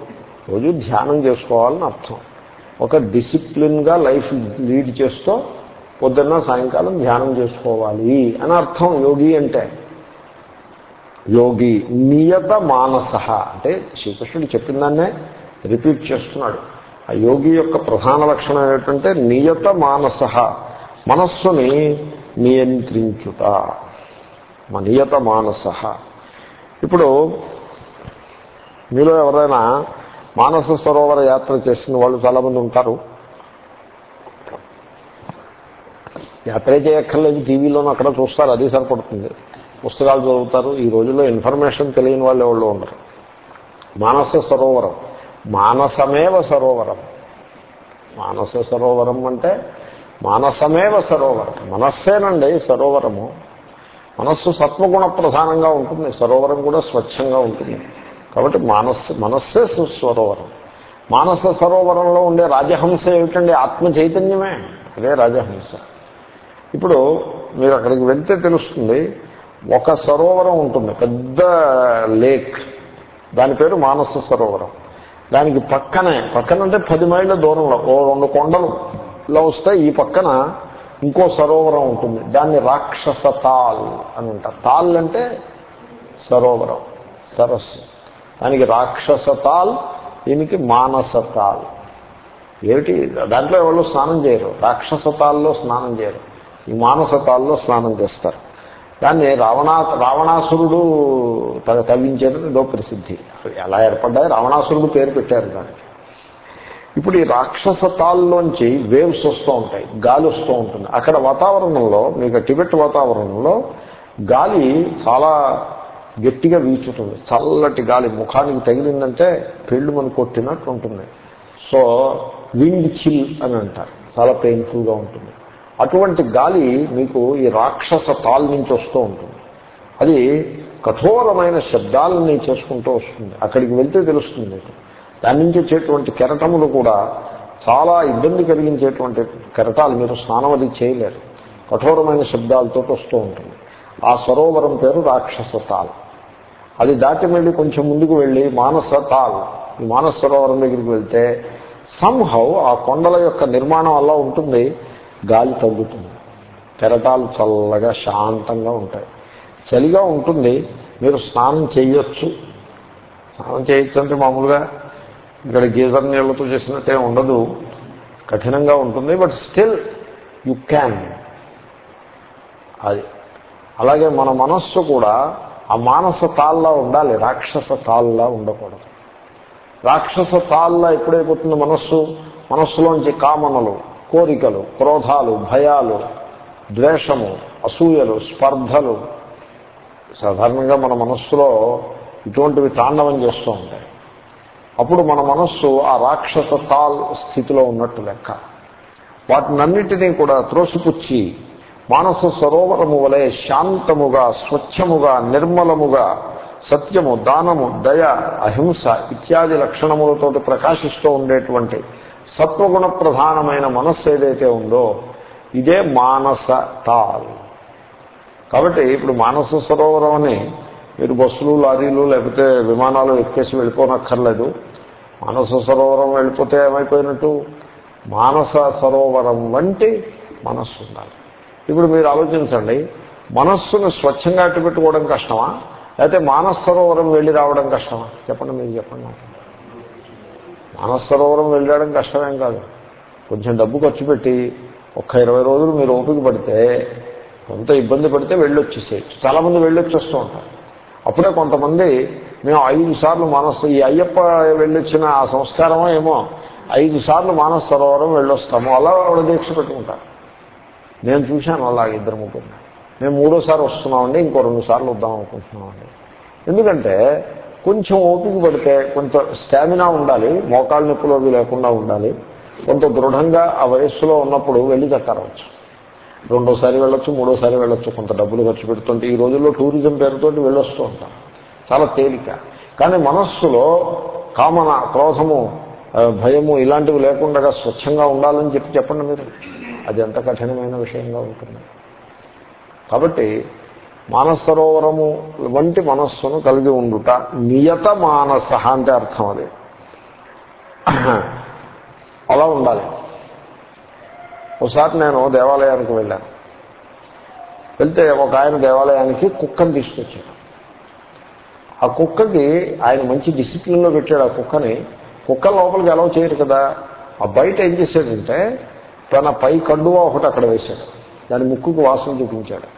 రోజు ధ్యానం చేసుకోవాలని అర్థం. ఒక డిసిప్లిన్గా లైఫ్ లీడ్ చేస్తూ పొద్దున్న సాయంకాలం ధ్యానం చేసుకోవాలి అని అర్థం యోగి అంటే. యోగి నియత మానస. అంటే శ్రీకృష్ణుడు చెప్పిన దాన్నే రిపీట్ చేస్తున్నాడు. ఆ యోగి యొక్క ప్రధాన లక్షణం ఏమిటంటే నియత మానస. మనస్సుని నియంత్రించుట. మనియత మానస ఇప్పుడు మీలో ఎవరైనా మానస సరోవర యాత్ర చేసిన వాళ్ళు చాలామంది ఉంటారు. యాత్ర చేయక్కర్లేదు టీవీలోనూ అక్కడ చూస్తారు అది సరిపడుతుంది. పుస్తకాలు చదువుతారు ఈ రోజుల్లో ఇన్ఫర్మేషన్ తెలియని వాళ్ళు ఎవరు ఉండరు. మానస సరోవరం మానసమేవ సరోవరం. మానస సరోవరం అంటే మానసమేవ సరోవరం. మనస్సేనండి సరోవరము. మనస్సు సత్వగుణ ప్రధానంగా ఉంటుంది సరోవరం కూడా స్వచ్ఛంగా ఉంటుంది. కాబట్టి మనస్సు మనస్సే సరోవరం మానస సరోవరంలో ఉండే రాజహంస ఏమిటండి? ఆత్మ చైతన్యమే అదే రాజహంస. ఇప్పుడు మీరు అక్కడికి వెళ్తే తెలుస్తుంది ఒక సరోవరం ఉంటుంది పెద్ద లేక్. దాని పేరు మానస సరోవరం. దానికి పక్కనే పక్కన అంటే పది మైళ్ళ దూరంలో ఓ రెండు కొండలు. ఇలా వస్తాయి ఈ పక్కన ఇంకో సరోవరం ఉంటుంది. దాన్ని రాక్షస తాల్ అని అంటారు. తాల్ అంటే సరోవరం సరస్సు. దానికి రాక్షస తాల్ దీనికి మానస తాల్. ఏమిటి? దాంట్లో ఎవరు స్నానం చేయరు. రాక్షస తాల్లో స్నానం చేయరు. ఈ మానస తాల్లో స్నానం చేస్తారు. దాన్ని రావణా రావణాసురుడు తవ్వించేది ఏదో ప్రసిద్ధి. ఎలా ఏర్పడ్డాయి. రావణాసురుడు పేరు పెట్టారు దానికి. ఇప్పుడు ఈ రాక్షసతాల్లోంచి వేవ్స్ వస్తూ ఉంటాయి గాలి వస్తూ ఉంటుంది. అక్కడ వాతావరణంలో మీకు టిబెట్ వాతావరణంలో గాలి చాలా గట్టిగా వీచుతుంది. చల్లటి గాలి ముఖానికి తగిలిందంటే పెళ్ళు మన కొట్టినట్టు ఉంటుంది. సో విండ్ చిల్ అని అంటారు. చాలా పెయిన్ఫుల్గా ఉంటుంది. అటువంటి గాలి మీకు ఈ రాక్షస తాల్ నుంచి వస్తూ ఉంటుంది. అది కఠోరమైన శబ్దాలని చేసుకుంటూ వస్తుంది. అక్కడికి వెళ్తే తెలుస్తుంది మీకు. దాని నుంచి వచ్చేటువంటి కెరటములు కూడా చాలా ఇబ్బంది కలిగించేటువంటి కెరటాలు. మీరు స్నానం అది చేయలేరు. కఠోరమైన శబ్దాలతో వస్తూ ఉంటుంది. ఆ సరోవరం పేరు రాక్షస తాల్. అది దాటి మళ్ళీ కొంచెం ముందుకు వెళ్ళి మానస తాల్. ఈ మానస సరోవరం దగ్గరికి వెళ్తే సంహౌ ఆ కొండల యొక్క నిర్మాణం అలా ఉంటుంది. గాలి తగ్గుతుంది. కెరటాలు చల్లగా శాంతంగా ఉంటాయి. చలిగా ఉంటుంది. మీరు స్నానం చేయొచ్చు. స్నానం చేయొచ్చు అంటే మామూలుగా ఇక్కడ గీజర్ నీళ్ళతో చేసినట్టే ఉండదు. కఠినంగా ఉంటుంది బట్ స్టిల్ యు క్యాన్ అది. అలాగే మన మనస్సు కూడా ఆ మానస తాళ్ళా ఉండాలి రాక్షస తాళ్ళా ఉండకూడదు. రాక్షస తాళ్ళా ఎప్పుడైపోతుంది మనస్సు? మనస్సులోంచి కామనలు కోరికలు క్రోధాలు భయాలు ద్వేషము అసూయలు స్పర్ధలు సాధారణంగా మన మనస్సులో ఇటువంటివి తాండవం చేస్తూ ఉంటాయి. అప్పుడు మన మనస్సు ఆ రాక్షస తాల్ స్థితిలో ఉన్నట్టు లెక్క. వాటినన్నిటినీ కూడా త్రోసిపుచ్చి మానస సరోవరము వలె శాంతముగా స్వచ్ఛముగా నిర్మలముగా సత్యము దానము దయ అహింస ఇత్యాది లక్షణములతో ప్రకాశిస్తూ ఉండేటువంటి సత్వగుణ ప్రధానమైన మనస్సు ఏదైతే ఉందో ఇదే మానస తాల్. కాబట్టి ఇప్పుడు మానస సరోవరం అని మీరు బస్సులు లారీలు లేకపోతే విమానాలు ఎక్కేసి వెళ్ళిపోనక్కర్లేదు. మానస సరోవరం వెళ్ళిపోతే ఏమైపోయినట్టు? మానస సరోవరం వంటి మనస్సు ఉండాలి. ఇప్పుడు మీరు ఆలోచించండి మనస్సును స్వచ్ఛంగా అట్టు పెట్టుకోవడం కష్టమా? లేకపోతే మానస సరోవరం వెళ్ళి రావడం కష్టమా? చెప్పండి మీరు చెప్పండి. మానస సరోవరం వెళ్ళి రావడం కష్టమేం కాదు. కొంచెం డబ్బు ఖర్చు పెట్టి ఒక్క ఇరవై రోజులు మీరు ఓపిక పడితే కొంత ఇబ్బంది పడితే వెళ్ళొచ్చేసేయచ్చు. చాలామంది వెళ్ళొచ్చేస్తూ ఉంటారు. అప్పుడే కొంతమంది మేము ఐదు సార్లు మానస ఈ అయ్యప్ప వెళ్ళొచ్చిన ఆ సంస్కారమో ఏమో ఐదు సార్లు మానస సరోవరం వెళ్ళొస్తాము. అలా ఆవిడ దీక్ష పెట్టుకుంటారు. నేను చూశాను అలా ఇద్దరు ముగ్గురు మేము మూడోసారి వస్తున్నామండి ఇంకో రెండు సార్లు వద్దాం అనుకుంటున్నామండి. ఎందుకంటే కొంచెం ఓపిక పడితే కొంత స్టామినా ఉండాలి మోకాళ్ళ నొప్పులు లేకుండా ఉండాలి కొంత దృఢంగా ఆ వయస్సులో ఉన్నప్పుడు వెళ్ళి తట్టారవచ్చు రెండోసారి వెళ్ళొచ్చు మూడోసారి వెళ్ళొచ్చు. కొంత డబ్బులు ఖర్చు పెడుతుంటే ఈ రోజుల్లో టూరిజం పేరుతో వెళ్ళొస్తూ ఉంటాం. చాలా తేలిక. కానీ మనస్సులో కామన క్రోధము భయము ఇలాంటివి లేకుండా స్వచ్ఛంగా ఉండాలని చెప్పి చెప్పండి మీరు. అది ఎంత కఠినమైన విషయంగా ఉంటుంది. కాబట్టి మానసరోవరము వంటి మనస్సును కలిగి ఉండుట నియత మానస అంటే అర్థం అది. అలా ఉండాలి. ఒకసారి నేను దేవాలయానికి వెళ్ళాను. వెళ్తే ఒక ఆయన దేవాలయానికి కుక్కను తీసుకొచ్చాడు. ఆ కుక్కకి ఆయన మంచి డిసిప్లిన్లో పెట్టాడు ఆ కుక్కని. కుక్క లోపలికి అలౌ చేయరు కదా. ఆ బయట ఏం చేశాడంటే తన పై కండువా ఒకటి అక్కడ వేశాడు. దాని ముక్కుకు వాసన చూపించాడు.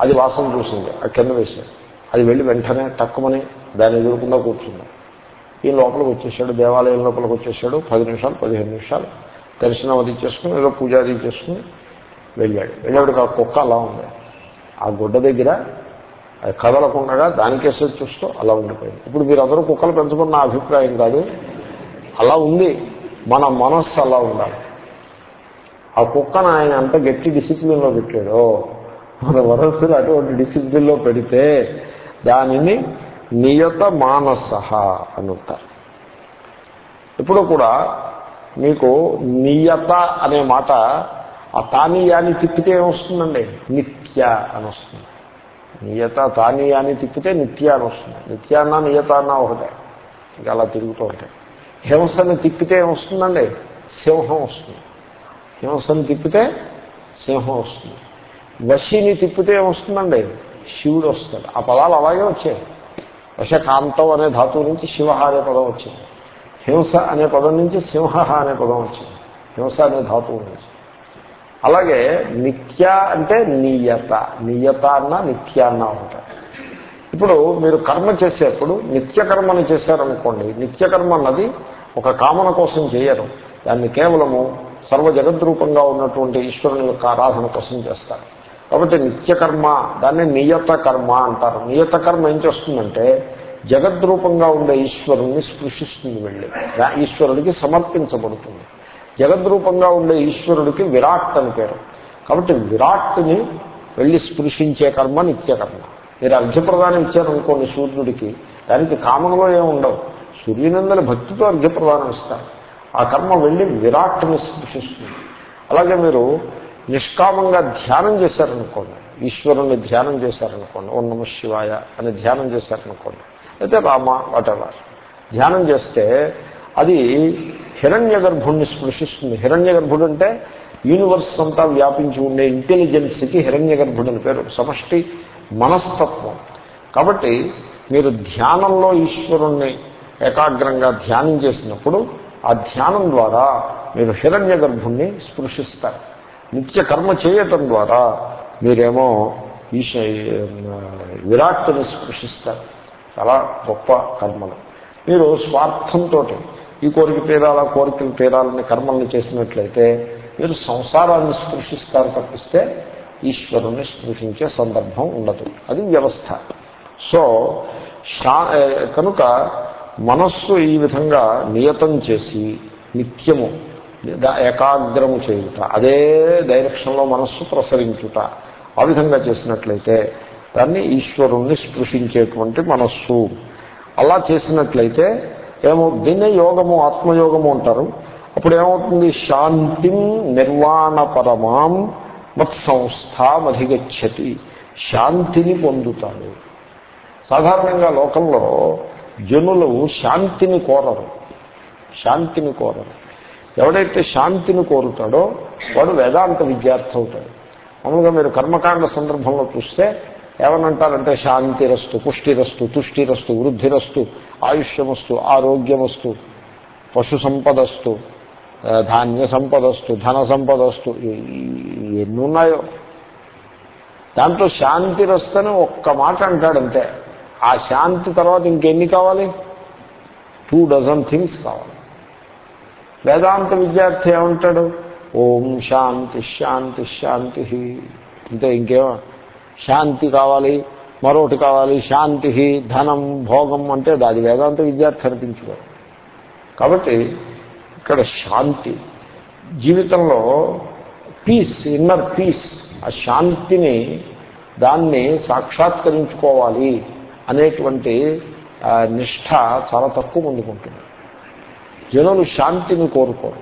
అది వాసన చూసింది. ఆ కింద వేశాడు. అది వెళ్ళి వెంటనే తక్కువని దాన్ని ఎదురకుండా కూర్చుంది. ఈ లోపలికి వచ్చేసాడు దేవాలయం లోపలికి వచ్చేసాడు పది నిమిషాలు పదిహేను నిమిషాలు. దర్శనం అది చేసుకుని ఏదో పూజ అది చేసుకుని వెళ్ళాడు. వెళ్ళాడు ఆ కుక్క అలా ఉంది. ఆ గుడ్డ దగ్గర అది కదలకుండా దానికేసే చూస్తూ అలా ఉండిపోయింది. ఇప్పుడు మీరు అందరూ కుక్కలు పెంచుకున్న నా అభిప్రాయం కాదు. అలా ఉంది. మన మనస్సు అలా ఉండాలి. ఆ కుక్కను ఆయన అంత గట్టి డిసిప్లిన్లో పెట్టాడో మన మనస్సులు అటువంటి డిసిప్లిన్లో పెడితే దానిని నియత మానస అని ఉంటారు ఇప్పుడు కూడా మీకు నియత అనే మాట ఆ తానీయాన్ని తిప్పితే ఏమొస్తుందండి? నిత్య అని వస్తుంది. నియత తానీయాన్ని తిప్పితే నిత్య అని వస్తుంది. నిత్య అన్నా నియత అన్నా ఒకటే. ఇంకా అలా తిరుగుతూ ఉంటాయి హింసని తిప్పితే ఏమొస్తుందండి? సింహం వస్తుంది. హింసని తిప్పితే సింహం వస్తుంది. వశిని తిప్పితే ఏమొస్తుందండి? శివుడు వస్తాడు. ఆ పదాలు అలాగే వచ్చాయి. వశకాంతం అనే ధాతువు నుంచి శివ అనే పదం వచ్చింది హింస అనే పదం నుంచి సింహ అనే పదం వచ్చింది. హింస అనే ధాతువు నుంచి. అలాగే నిత్య అంటే నియత. నియత అన్న నిత్య అన్న ఉంటాయి. ఇప్పుడు మీరు కర్మ చేసేప్పుడు నిత్యకర్మను చేశారనుకోండి నిత్యకర్మ అన్నది ఒక కామన కోసం చేయరు. దాన్ని కేవలము సర్వ జగద్రూపంగా ఉన్నటువంటి ఈశ్వరుని యొక్క ఆరాధన కోసం చేస్తారు. కాబట్టి నిత్యకర్మ దాన్ని నియత కర్మ అంటారు. నియత కర్మ ఏం చేస్తుందంటే జగద్రూపంగా ఉండే ఈశ్వరుణ్ణి స్పృశిస్తుంది వెళ్ళి ఈశ్వరుడికి సమర్పించబడుతుంది. జగద్రూపంగా ఉండే ఈశ్వరుడికి విరాట్ అని పేరు. కాబట్టి విరాట్ని వెళ్ళి స్పృశించే కర్మ నిత్యకర్మ. మీరు అర్ఘ్యప్రదానం ఇచ్చారనుకోండి సూర్యుడికి దానికి కామనలో ఏముండవు ఉండవు. సూర్యునందని భక్తితో అర్ఘ్యప్రదానం ఇస్తారు. ఆ కర్మ వెళ్ళి విరాట్ని స్పృశిస్తుంది. అలాగే మీరు నిష్కామంగా ధ్యానం చేశారనుకోండి ఈశ్వరుని ధ్యానం చేశారనుకోండి ఓ నమ శివాయ అని ధ్యానం చేశారనుకోండి అయితే రామ వాటెవర్ ధ్యానం చేస్తే అది హిరణ్య గర్భుణ్ణి స్పృశిస్తుంది. హిరణ్య గర్భుడు అంటే యూనివర్స్ అంతా వ్యాపించి ఉండే ఇంటెలిజెన్స్కి హిరణ్య గర్భుడు అని పేరు. సమష్టి మనస్తత్వం. కాబట్టి మీరు ధ్యానంలో ఈశ్వరుణ్ణి ఏకాగ్రంగా ధ్యానం చేసినప్పుడు ఆ ధ్యానం ద్వారా మీరు హిరణ్య గర్భుణ్ణి స్పృశిస్తారు. నిత్య కర్మ చేయటం ద్వారా మీరేమో ఈశ విరాట్ని స్పృశిస్తారు. చాలా గొప్ప కర్మలు. మీరు స్వార్థంతో ఈ కోరిక తీరాలా కోరికలు తీరాలని కర్మల్ని చేసినట్లయితే మీరు సంసారాన్ని స్పృశిస్తారు తప్పిస్తే ఈశ్వరుణ్ణి స్పృశించే సందర్భం ఉండదు. అది వ్యవస్థ. సో కనుక మనస్సు ఈ విధంగా నియతం చేసి నిత్యము ఏకాగ్రము చేయుట అదే డైరెక్షన్లో మనస్సు ప్రసరించుట ఆ విధంగా చేసినట్లయితే దాన్ని ఈశ్వరుణ్ణి స్పృశించేటువంటి మనస్సు. అలా చేసినట్లయితే ఏమో దీన్నే యోగము ఆత్మయోగము అంటారు. అప్పుడు ఏమవుతుంది? శాంతిం నిర్వాణపరమాం మత్సంస్థామధిగచ్చతి శాంతిని పొందుతాడు సాధారణంగా లోకంలో జనులు శాంతిని కోరరు. శాంతిని కోరరు. ఎవడైతే శాంతిని కోరుతాడో వాడు వేదాంత విద్యార్థి అవుతాడు. మామూలుగా మీరు కర్మకాండ సందర్భంలో చూస్తే ఏమనంటారంటే శాంతిరస్తు పుష్టిరస్తు తుష్టిరస్తు వృద్ధిరస్తు ఆయుష్యమస్తు ఆరోగ్యమస్తు పశు సంపదస్తు ధాన్య సంపదస్తు ధన సంపదస్తు ఎన్నున్నాయో. దాంట్లో శాంతిరస్తని ఒక్క మాట అంటాడంతే. ఆ శాంతి తర్వాత ఇంకెన్ని కావాలి? టూ డజన్ థింగ్స్ కావాలి. వేదాంత విద్యార్థి ఏమంటాడు? ఓం శాంతి శాంతి శాంతి. అంటే ఇంకేమో? శాంతి కావాలి మరొకటి కావాలి శాంతి ధనం భోగం అంటే అది వేదాంత విద్యార్థి అనిపించుకోరు కాబట్టి ఇక్కడ శాంతి జీవితంలో పీస్ ఇన్నర్ పీస్ ఆ శాంతిని దాన్ని సాక్షాత్కరించుకోవాలి అనేటువంటి నిష్ఠ చాలా తక్కువ ముందుకుంటుంది జనులు శాంతిని కోరుకోరు.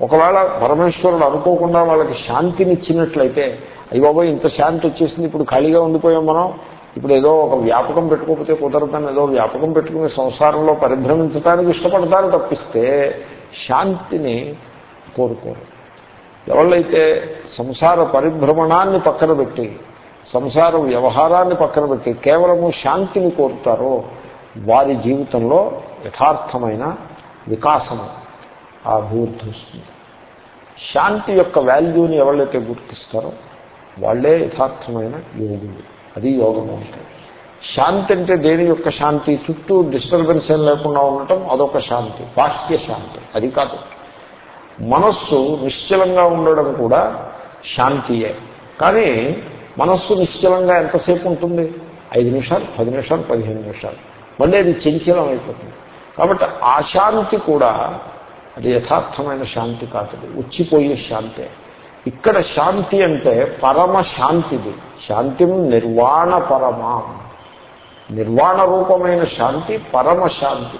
ఒకవేళ పరమేశ్వరుడు అనుకోకుండా వాళ్ళకి శాంతిని ఇచ్చినట్లయితే అయ్యబాబోయ్ ఇంత శాంతి వచ్చేసింది ఇప్పుడు ఖాళీగా ఉండిపోయాం మనం. ఇప్పుడు ఏదో ఒక వ్యాపకం పెట్టుకోకపోతే కుదరదని ఏదో వ్యాపకం పెట్టుకుని సంసారంలో పరిభ్రమించడానికి ఇష్టపడతారు తప్పిస్తే శాంతిని కోరుకోరు. ఎవళ్ళైతే సంసార పరిభ్రమణాన్ని పక్కన పెట్టి సంసార వ్యవహారాన్ని పక్కన పెట్టి కేవలము శాంతిని కోరుతారో వారి జీవితంలో యథార్థమైన వికాసము ఆ అభివృద్ధి వస్తుంది. శాంతి యొక్క వాల్యూని ఎవరైతే గుర్తిస్తారో వాళ్ళే యథార్థమైన యోగులు. అది యోగం అంటే. శాంతి అంటే దేని యొక్క శాంతి? చుట్టూ డిస్టర్బెన్స్ ఏం లేకుండా ఉండటం అదొక శాంతి. బాహ్య శాంతి. అది కాదు. మనస్సు నిశ్చలంగా ఉండడం కూడా శాంతియే. కానీ మనస్సు నిశ్చలంగా ఎంతసేపు ఉంటుంది? ఐదు నిమిషాలు పది నిమిషాలు పదిహేను నిమిషాలు. మళ్ళీ అది చంచలం అయిపోతుంది. కాబట్టి ఆ శాంతి కూడా అది యథార్థమైన శాంతి కాదు వచ్చిపోయే శాంతే. ఇక్కడ శాంతి అంటే పరమ శాంతిది. శాంతి నిర్వాణ పరమా. నిర్వాణ రూపమైన శాంతి పరమ శాంతి.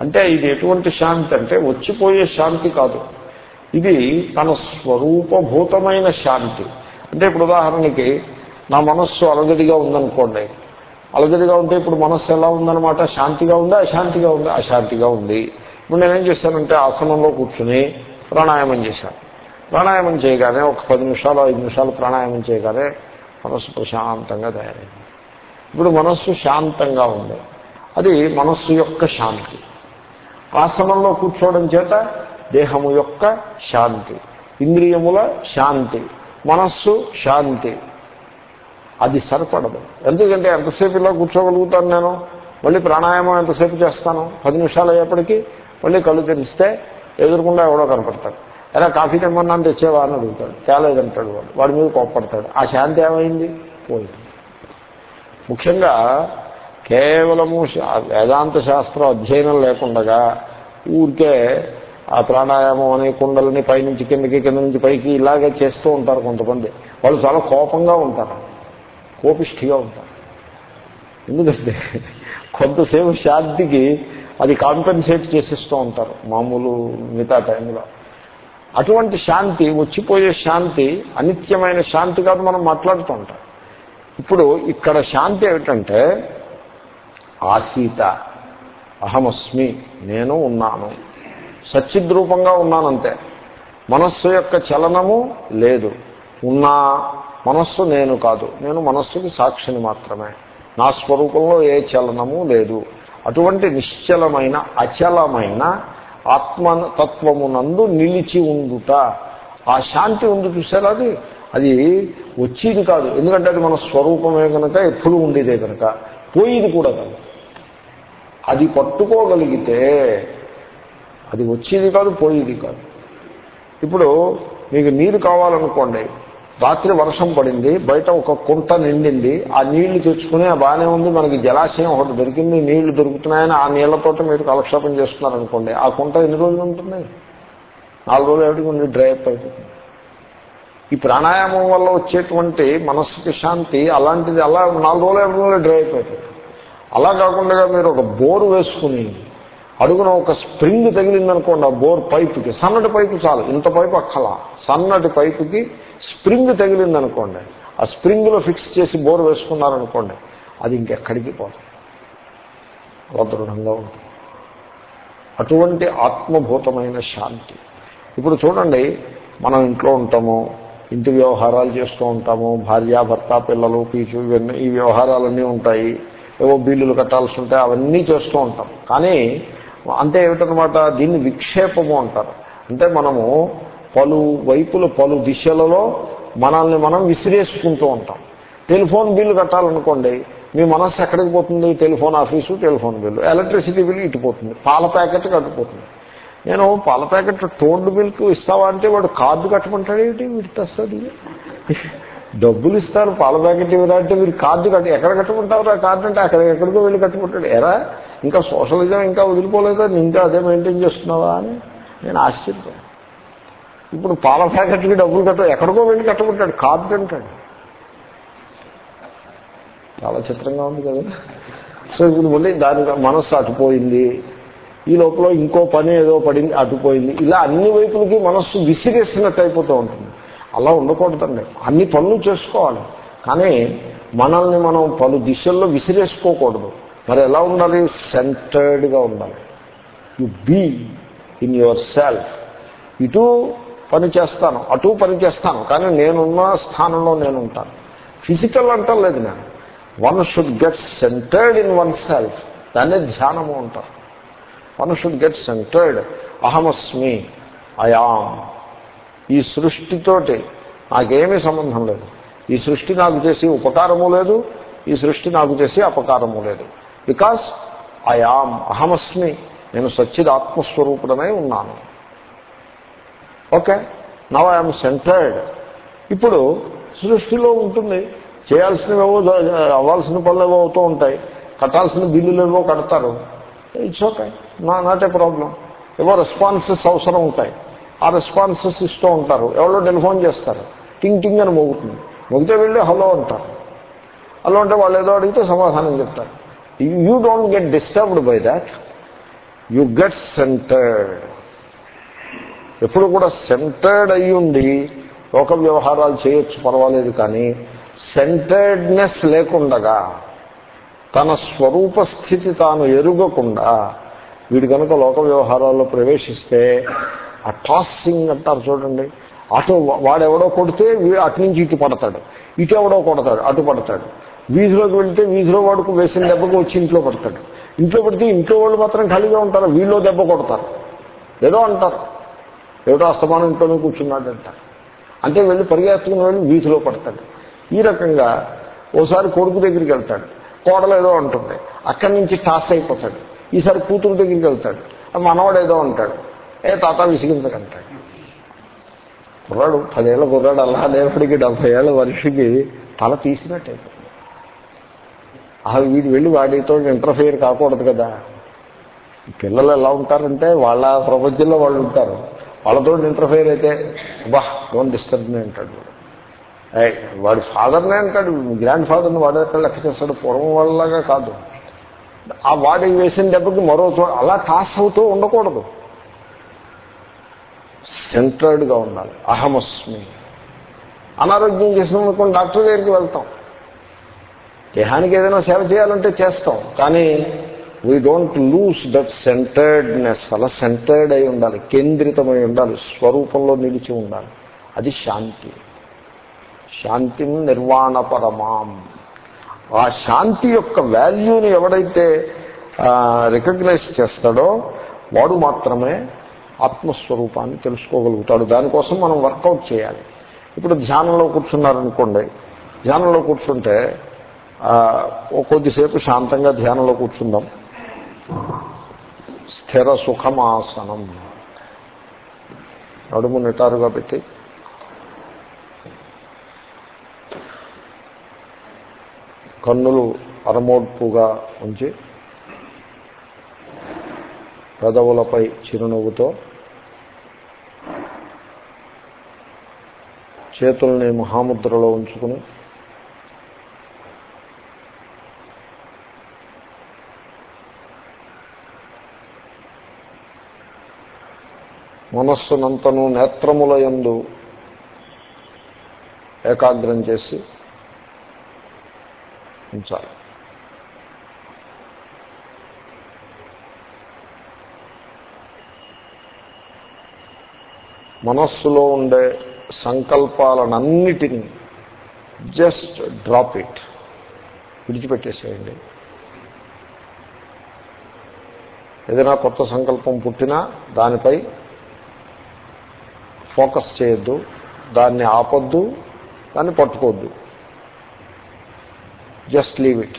అంటే ఇది ఎటువంటి శాంతి అంటే వచ్చిపోయే శాంతి కాదు. ఇది తన స్వరూపభూతమైన శాంతి. అంటే ఇప్పుడు ఉదాహరణకి నా మనస్సు అలగడిగా ఉందనుకోండి. అలగడిగా ఉంటే ఇప్పుడు మనస్సు ఎలా ఉందన్నమాట? శాంతిగా ఉందా? అశాంతిగా ఉందా? అశాంతిగా ఉంది. ఇప్పుడు నేనేం చేశానంటే ఆసనంలో కూర్చుని ప్రాణాయామం చేశాను ప్రాణాయామం చేయగానే ఒక పది నిమిషాలు ఐదు నిమిషాలు ప్రాణాయామం చేయగానే మనస్సు ప్రశాంతంగా తయారైంది. ఇప్పుడు మనస్సు శాంతంగా ఉంది. అది మనస్సు యొక్క శాంతి. ఆసనంలో కూర్చోవడం చేత దేహము యొక్క శాంతి ఇంద్రియముల శాంతి మనస్సు శాంతి. అది సరిపడదు. ఎందుకంటే ఎంతసేపు ఇలా కూర్చోగలుగుతాను నేను? మళ్ళీ ప్రాణాయామం ఎంతసేపు చేస్తాను? పది నిమిషాలు అయ్యేప్పటికీ మళ్ళీ కళ్ళు తెరిస్తే ఎదురుకుండా ఎవడో కనపడతాడు. ఎలా కాఫీ తెమ్మన్నాను తెచ్చేవా అని అడుగుతాడు. తేలేదంటాడు వాడు. వాడి మీద కోప్పడతాడు. ఆ శాంతి ఏమైంది? పోయింది. ముఖ్యంగా కేవలము వేదాంత శాస్త్రం అధ్యయనం లేకుండగా ఊరికే ఆ ప్రాణాయామం అనే కుండలని పైనుంచి కిందకి కింద నుంచి పైకి ఇలాగే చేస్తూ ఉంటారు కొంతమంది. వాళ్ళు చాలా కోపంగా ఉంటారు. కోపిష్ఠిగా ఉంటారు. ఎందుకంటే కొంతసేపు శాంతికి అది కాంపెన్సేట్ చేసిస్తూ ఉంటారు మామూలు మిగతా టైంలో అటువంటి శాంతి వచ్చిపోయే శాంతి అనిత్యమైన శాంతి కాదు మనం మాట్లాడుతూ ఉంటాం. ఇప్పుడు ఇక్కడ శాంతి ఏమిటంటే ఆసీత అహమస్మి నేను ఉన్నాను. సచ్చిద్రూపంగా ఉన్నానంతే. మనస్సు యొక్క చలనము లేదు. ఉన్నా మనస్సు నేను కాదు. నేను మనస్సుకి సాక్షిని మాత్రమే. నా స్వరూపంలో ఏ చలనము లేదు. అటువంటి నిశ్చలమైన అచలమైన ఆత్మతత్వమునందు నిలిచి ఉండుట. ఆ శాంతి ఉంది చూసారా అది? అది వచ్చేది కాదు. ఎందుకంటే అది మన స్వరూపమే కనుక ఎప్పుడు ఉండేదే కనుక పోయేది కూడా కాదు. అది పట్టుకోగలిగితే అది వచ్చేది కాదు పోయేది కాదు. ఇప్పుడు మీకు నీరు కావాలనుకోండి. రాత్రి వర్షం పడింది బయట ఒక కుంట నిండింది ఆ నీళ్ళు తెచ్చుకుని బాగానే ఉంది మనకి జలాశయం ఒకటి దొరికింది నీళ్ళు దొరుకుతున్నాయని ఆ నీళ్ళతోటి మీరు కాలక్షేపం చేస్తున్నారనుకోండి ఆ కుంట ఎన్ని రోజులు ఉంటుంది? నాలుగు రోజులు ఎవరికి ఉండి డ్రై అప్ అయిపోతుంది ఈ ప్రాణాయామం వల్ల వచ్చేటువంటి మనస్సుకి శాంతి అలాంటిది అలా నాలుగు రోజులు ఎవరి రోజులు డ్రై అయిపోతుంది అలా కాకుండా మీరు ఒక బోరు వేసుకుని అడుగున ఒక స్ప్రింగ్ తగిలిందనుకోండి ఆ బోర్ పైపుకి. సన్నటి పైపు చాలు ఇంత పైపు అక్కల. సన్నటి పైపుకి స్ప్రింగ్ తగిలిందనుకోండి ఆ స్ప్రింగ్లో ఫిక్స్ చేసి బోర్ వేసుకున్నారనుకోండి అది ఇంకెక్కడికి పోదు. దృఢంగా ఉంటుంది. అటువంటి ఆత్మభూతమైన శాంతి. ఇప్పుడు చూడండి మనం ఇంట్లో ఉంటాము ఇంటి వ్యవహారాలు చేస్తూ ఉంటాము భార్య భర్త పిల్లలు పీచు ఇవన్నీ ఈ వ్యవహారాలన్నీ ఉంటాయి ఏవో బిల్లులు కట్టాల్సి ఉంటాయి అవన్నీ చేస్తూ ఉంటాం. కానీ అంతే ఏమిటనమాట దీన్ని విక్షేపము అంటారు. అంటే మనము పలు వైపులు పలు దిశలలో మనల్ని మనం విసిరేసుకుంటూ ఉంటాం. టెలిఫోన్ బిల్లు కట్టాలనుకోండి మీ మనస్సు ఎక్కడికి పోతుంది? Telephone office telephone bill. Electricity bill ఇటుపోతుంది పాల ప్యాకెట్ కట్టుపోతుంది నేను పాల ప్యాకెట్ టోన్ మిల్క్ ఇస్తావా అంటే వాడు కార్డు కట్టమంటాడు ఏమిటి వీటి తెస్తుంది డబ్బులు ఇస్తారు పాల ప్యాకెట్ ఇవ్వాలంటే మీరు కార్డు కట్టి ఎక్కడ కట్టుకుంటారు ఆ కార్డు అంటే అక్కడ ఎక్కడికో వెళ్ళి కట్టుకుంటాడు. ఎరా ఇంకా సోషలిజం ఇంకా వదిలిపోలేదా? ఇంకా అదే మెయింటైన్ చేస్తున్నావా అని నేను ఆశ్చర్యం ఇప్పుడు పాల ప్యాకెట్కి డబ్బులు కట్ట ఎక్కడికో వెళ్ళి కట్టుకుంటాడు కార్డు అంటాడు. చాలా చిత్రంగా ఉంది కదా. సో ఇప్పుడు మళ్ళీ దాని మనస్సు అటుపోయింది ఈ లోపల ఇంకో పని ఏదో పడింది అటుపోయింది ఇలా అన్ని వైపులకి మనస్సు విసిరేసినట్టు అయిపోతూ ఉంటుంది. అలా ఉండకూడదండి. అన్ని పనులు చేసుకోవాలి. కానీ మనల్ని మనం పలు దిశల్లో విసిరేసుకోకూడదు. మరి ఎలా ఉండాలి? సెంటర్డ్గా ఉండాలి. You be in yourself ఇటు పని చేస్తాను అటు పని చేస్తాను. కానీ నేనున్న స్థానంలో నేను ఉంటాను ఫిజికల్ అంటలేదు నేను. One should get centred in oneself దాన్నే ధ్యానము అంటారు. వన్ షుడ్ గెట్ సెంటర్డ్ అహమస్మి అయామ్ ఈ సృష్టితోటి నాకేమీ సంబంధం లేదు. ఈ సృష్టి నాకు చేసి ఉపకారము లేదు ఈ సృష్టి నాకు చేసి అపకారము లేదు. బికాస్ ఐఆమ్ అహమస్మి నేను సచ్చిద్ ఆత్మస్వరూపుడమై ఉన్నాను ఓకే నవ్ ఐఎమ్ సెంటర్డ్ ఇప్పుడు సృష్టిలో ఉంటుంది. చేయాల్సినవేవో అవ్వాల్సిన పనులు ఏవో అవుతూ ఉంటాయి. కట్టాల్సిన బిల్లులు ఏవో కడతారు. ఇట్స్ ఓకే నా నాట్ ఏ ప్రాబ్లం ఏవో రెస్పాన్సెస్ అవసరం ఉంటాయి. ఆ రెస్పాన్సెస్ ఇస్తూ ఉంటారు. ఎవరో టెలిఫోన్ చేస్తారు. టింగ్ టింగ్ అని మోగుతుంది. మోగితే వెళ్ళి హలో అంటారు. హలో అంటే వాళ్ళు ఏదో అడిగితే సమాధానం చెప్తారు. You don't get disturbed by that. You get centred. ఎప్పుడు కూడా సెంటర్డ్ అయ్యుండి లోక వ్యవహారాలు చేయొచ్చు పర్వాలేదు కానీ సెంటర్డ్నెస్ లేకుండగా తన స్వరూప స్థితి తాను ఎరుగకుండా వీడు కనుక లోక వ్యవహారాల్లో ప్రవేశిస్తే ఆ టాసింగ్ అంటారు చూడండి. అటు వాడెవడో కొడితే అటు నుంచి ఇటు పడతాడు. ఇటు ఎవడో కొడతాడు అటు పడతాడు. వీధిలోకి వెళితే వీధిలో వాడుకు వేసిన దెబ్బకు వచ్చి ఇంట్లో పడతాడు. ఇంట్లో పడితే ఇంట్లో వాళ్ళు మాత్రం ఖాళీగా ఉంటారు వీళ్ళు దెబ్బ కొడతారు. ఏదో అంటారు. ఏదో అస్తమానం ఇంట్లోనే కూర్చున్నాడు అంటారు. అంటే వెళ్ళి పరిగెత్తుకుని వెళ్ళి వీధిలో పడతాడు. ఈ రకంగా ఓసారి కొడుకు దగ్గరికి వెళ్తాడు. కోడలు ఏదో ఉంటుంది అక్కడి నుంచి టాస్ అయిపోతాడు. ఈసారి కూతురు దగ్గరికి వెళ్తాడు. మనవాడు ఏదో అంటాడు. ఏ తాత విసిగించకంటాడు కుర్రాడు పదేళ్ళ కుర్రాడు అలా అనేప్పటికీ డెబ్బై ఏళ్ళ మనిషికి తల తీసినట్టు. అయిపోతుంది అసలు వీడు వెళ్ళి వాడితో ఇంటర్ఫియర్ కాకూడదు కదా. పిల్లలు ఎలా ఉంటారంటే వాళ్ళ ప్రపంచంలో వాళ్ళు ఉంటారు. వాళ్ళతో ఇంటర్ఫియర్ అయితే బా డోంట్ డిస్టర్బ్ మీ అంటాడు వాడి. ఫాదర్నే అంటాడు. గ్రాండ్ ఫాదర్ని వాడు ఎక్కడ లెక్క చేస్తాడు? పూర్వం వాళ్ళలాగా కాదు. ఆ వాడికి వేసిన దెబ్బకి మరో చోట అలా టాస్ అవుతూ ఉండకూడదు. సెంటర్డ్గా ఉండాలి. అహమస్మి. అనారోగ్యం చేసినప్పుడు డాక్టర్ దగ్గరికి వెళ్తాం. దేహానికి ఏదైనా సేవ చేయాలంటే చేస్తాం. కానీ we don't lose that centredness అలా సెంటర్డ్ అయి ఉండాలి కేంద్రితమై ఉండాలి స్వరూపంలో నిలిచి ఉండాలి. అది శాంతి. శాంతిం నిర్వాణపరమాం. ఆ శాంతి యొక్క వాల్యూని ఎవడైతే రికగ్నైజ్ చేస్తాడో వాడు మాత్రమే ఆత్మస్వరూపాన్ని తెలుసుకోగలుగుతాడు. దానికోసం మనం వర్కౌట్ చేయాలి. ఇప్పుడు ధ్యానంలో కూర్చున్నారనుకోండి. ధ్యానంలో కూర్చుంటే కొద్దిసేపు శాంతంగా ధ్యానంలో కూర్చుందాం. స్థిర సుఖమాసనం. నడుము నిటారుగా పెట్టి. కన్నులు అరమోడ్పుగా ఉంచి పెదవులపై చిరునవ్వుతో చేతుల్ని మహాముద్రలో ఉంచుకుని మనస్సునంతను నేత్రముల యందు ఏకాగ్రం చేసి ఉంచాలి. మనస్సులో ఉండే సంకల్పాలనన్నిటినీ జస్ట్ డ్రాప్ ఇట్. విడిచిపెట్టేసేయండి. ఏదైనా కొత్త సంకల్పం పుట్టినా దానిపై ఫోకస్ చేయొద్దు దాన్ని ఆపొద్దు దాన్ని పట్టుకోవద్దు. Just leave it.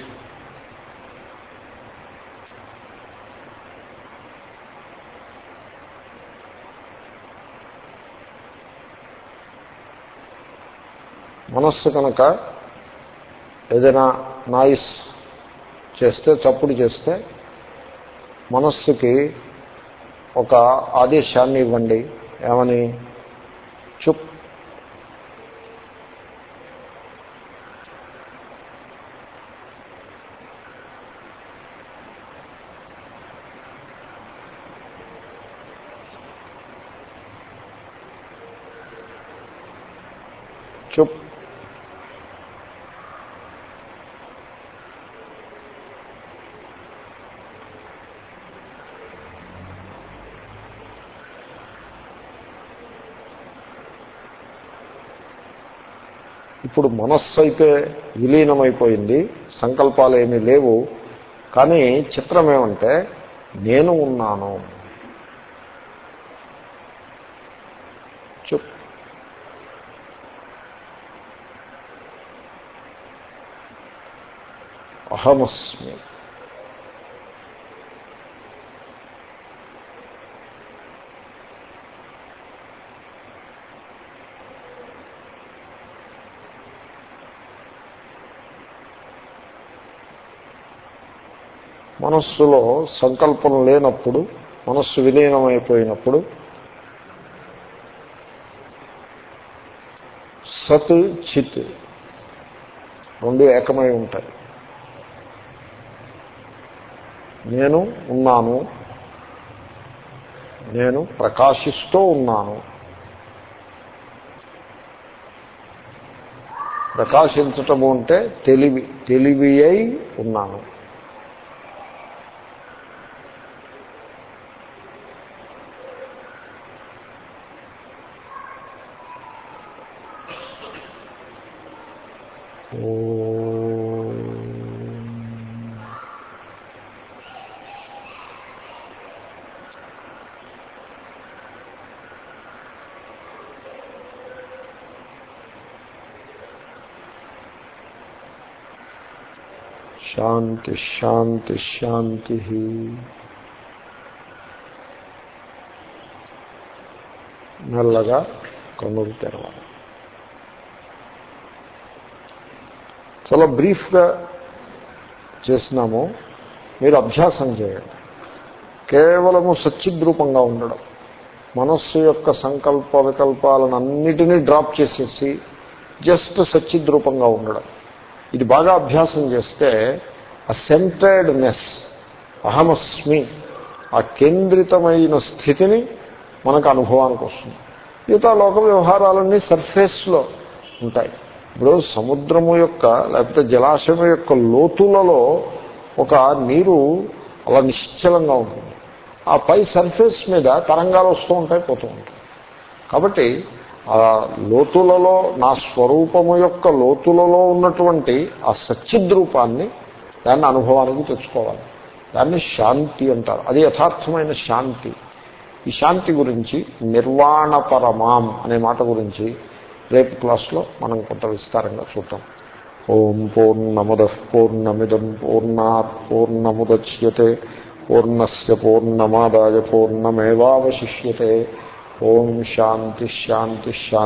మనస్సు కనుక ఏదైనా నాయిస్ చేస్తే చప్పుడు చేస్తే మనస్సుకి ఒక ఆదేశాన్ని ఇవ్వండి. ఏమని? చుప్ చుప్ ఇప్పుడు మనస్సు అయితే విలీనమైపోయింది సంకల్పాలు ఏమీ లేవు. కానీ చిత్రం ఏమంటే నేను ఉన్నాను. అహమస్మి. మనస్సులో సంకల్పం లేనప్పుడు మనస్సు విలీనమైపోయినప్పుడు సత్ చిత్ రెండు ఏకమై ఉంటాయి. నేను ఉన్నాను నేను ప్రకాశిస్తూ ఉన్నాను. ప్రకాశించటము అంటే తెలివి తెలివి అయి ఉన్నాను. శాంతి శాంతి శాంతి మెల్లగా కన్నులు తెరవాలి చాలా బ్రీఫ్గా చేసినాము మీరు అభ్యాసం చేయండి. కేవలము సచ్చిద్రూపంగా ఉండడం మనస్సు యొక్క సంకల్ప వికల్పాలను అన్నిటినీ డ్రాప్ చేసేసి జస్ట్ సచ్చిద్రూపంగా ఉండడం. ఇది బాగా అభ్యాసం చేస్తే ఆ సెంటర్డ్నెస్ అహమస్మి ఆ కేంద్రితమైన స్థితిని మనకు అనుభవానికి వస్తుంది మిగతా లోక వ్యవహారాలన్నీ సర్ఫేస్లో ఉంటాయి. ఇప్పుడు సముద్రము యొక్క లేకపోతే జలాశయం యొక్క లోతులలో ఒక నీరు అలా నిశ్చలంగా ఉంటుంది. ఆ పై సర్ఫేస్ మీద తరంగాలు వస్తూ ఉంటాయి పోతూ ఉంటాయి. కాబట్టి ఆ లోతులలో నా స్వరూపము యొక్క లోతులలో ఉన్నటువంటి ఆ సచ్చిద్రూపాన్ని దాన్ని అనుభవానికి తెచ్చుకోవాలి. దాన్ని శాంతి అంటారు. అది యథార్థమైన శాంతి. ఈ శాంతి గురించి నిర్వాణపరమాం అనే మాట గురించి రేపు క్లాస్లో మనం కొంత విస్తారంగా చూద్దాం. ఓం పూర్ణముద పూర్ణమిదం పూర్ణాత్ పూర్ణముద్యతే పూర్ణస్ పూర్ణమాదాయ పూర్ణమేవాశిష్యే ఓం శాంతిశాంతిశాంతి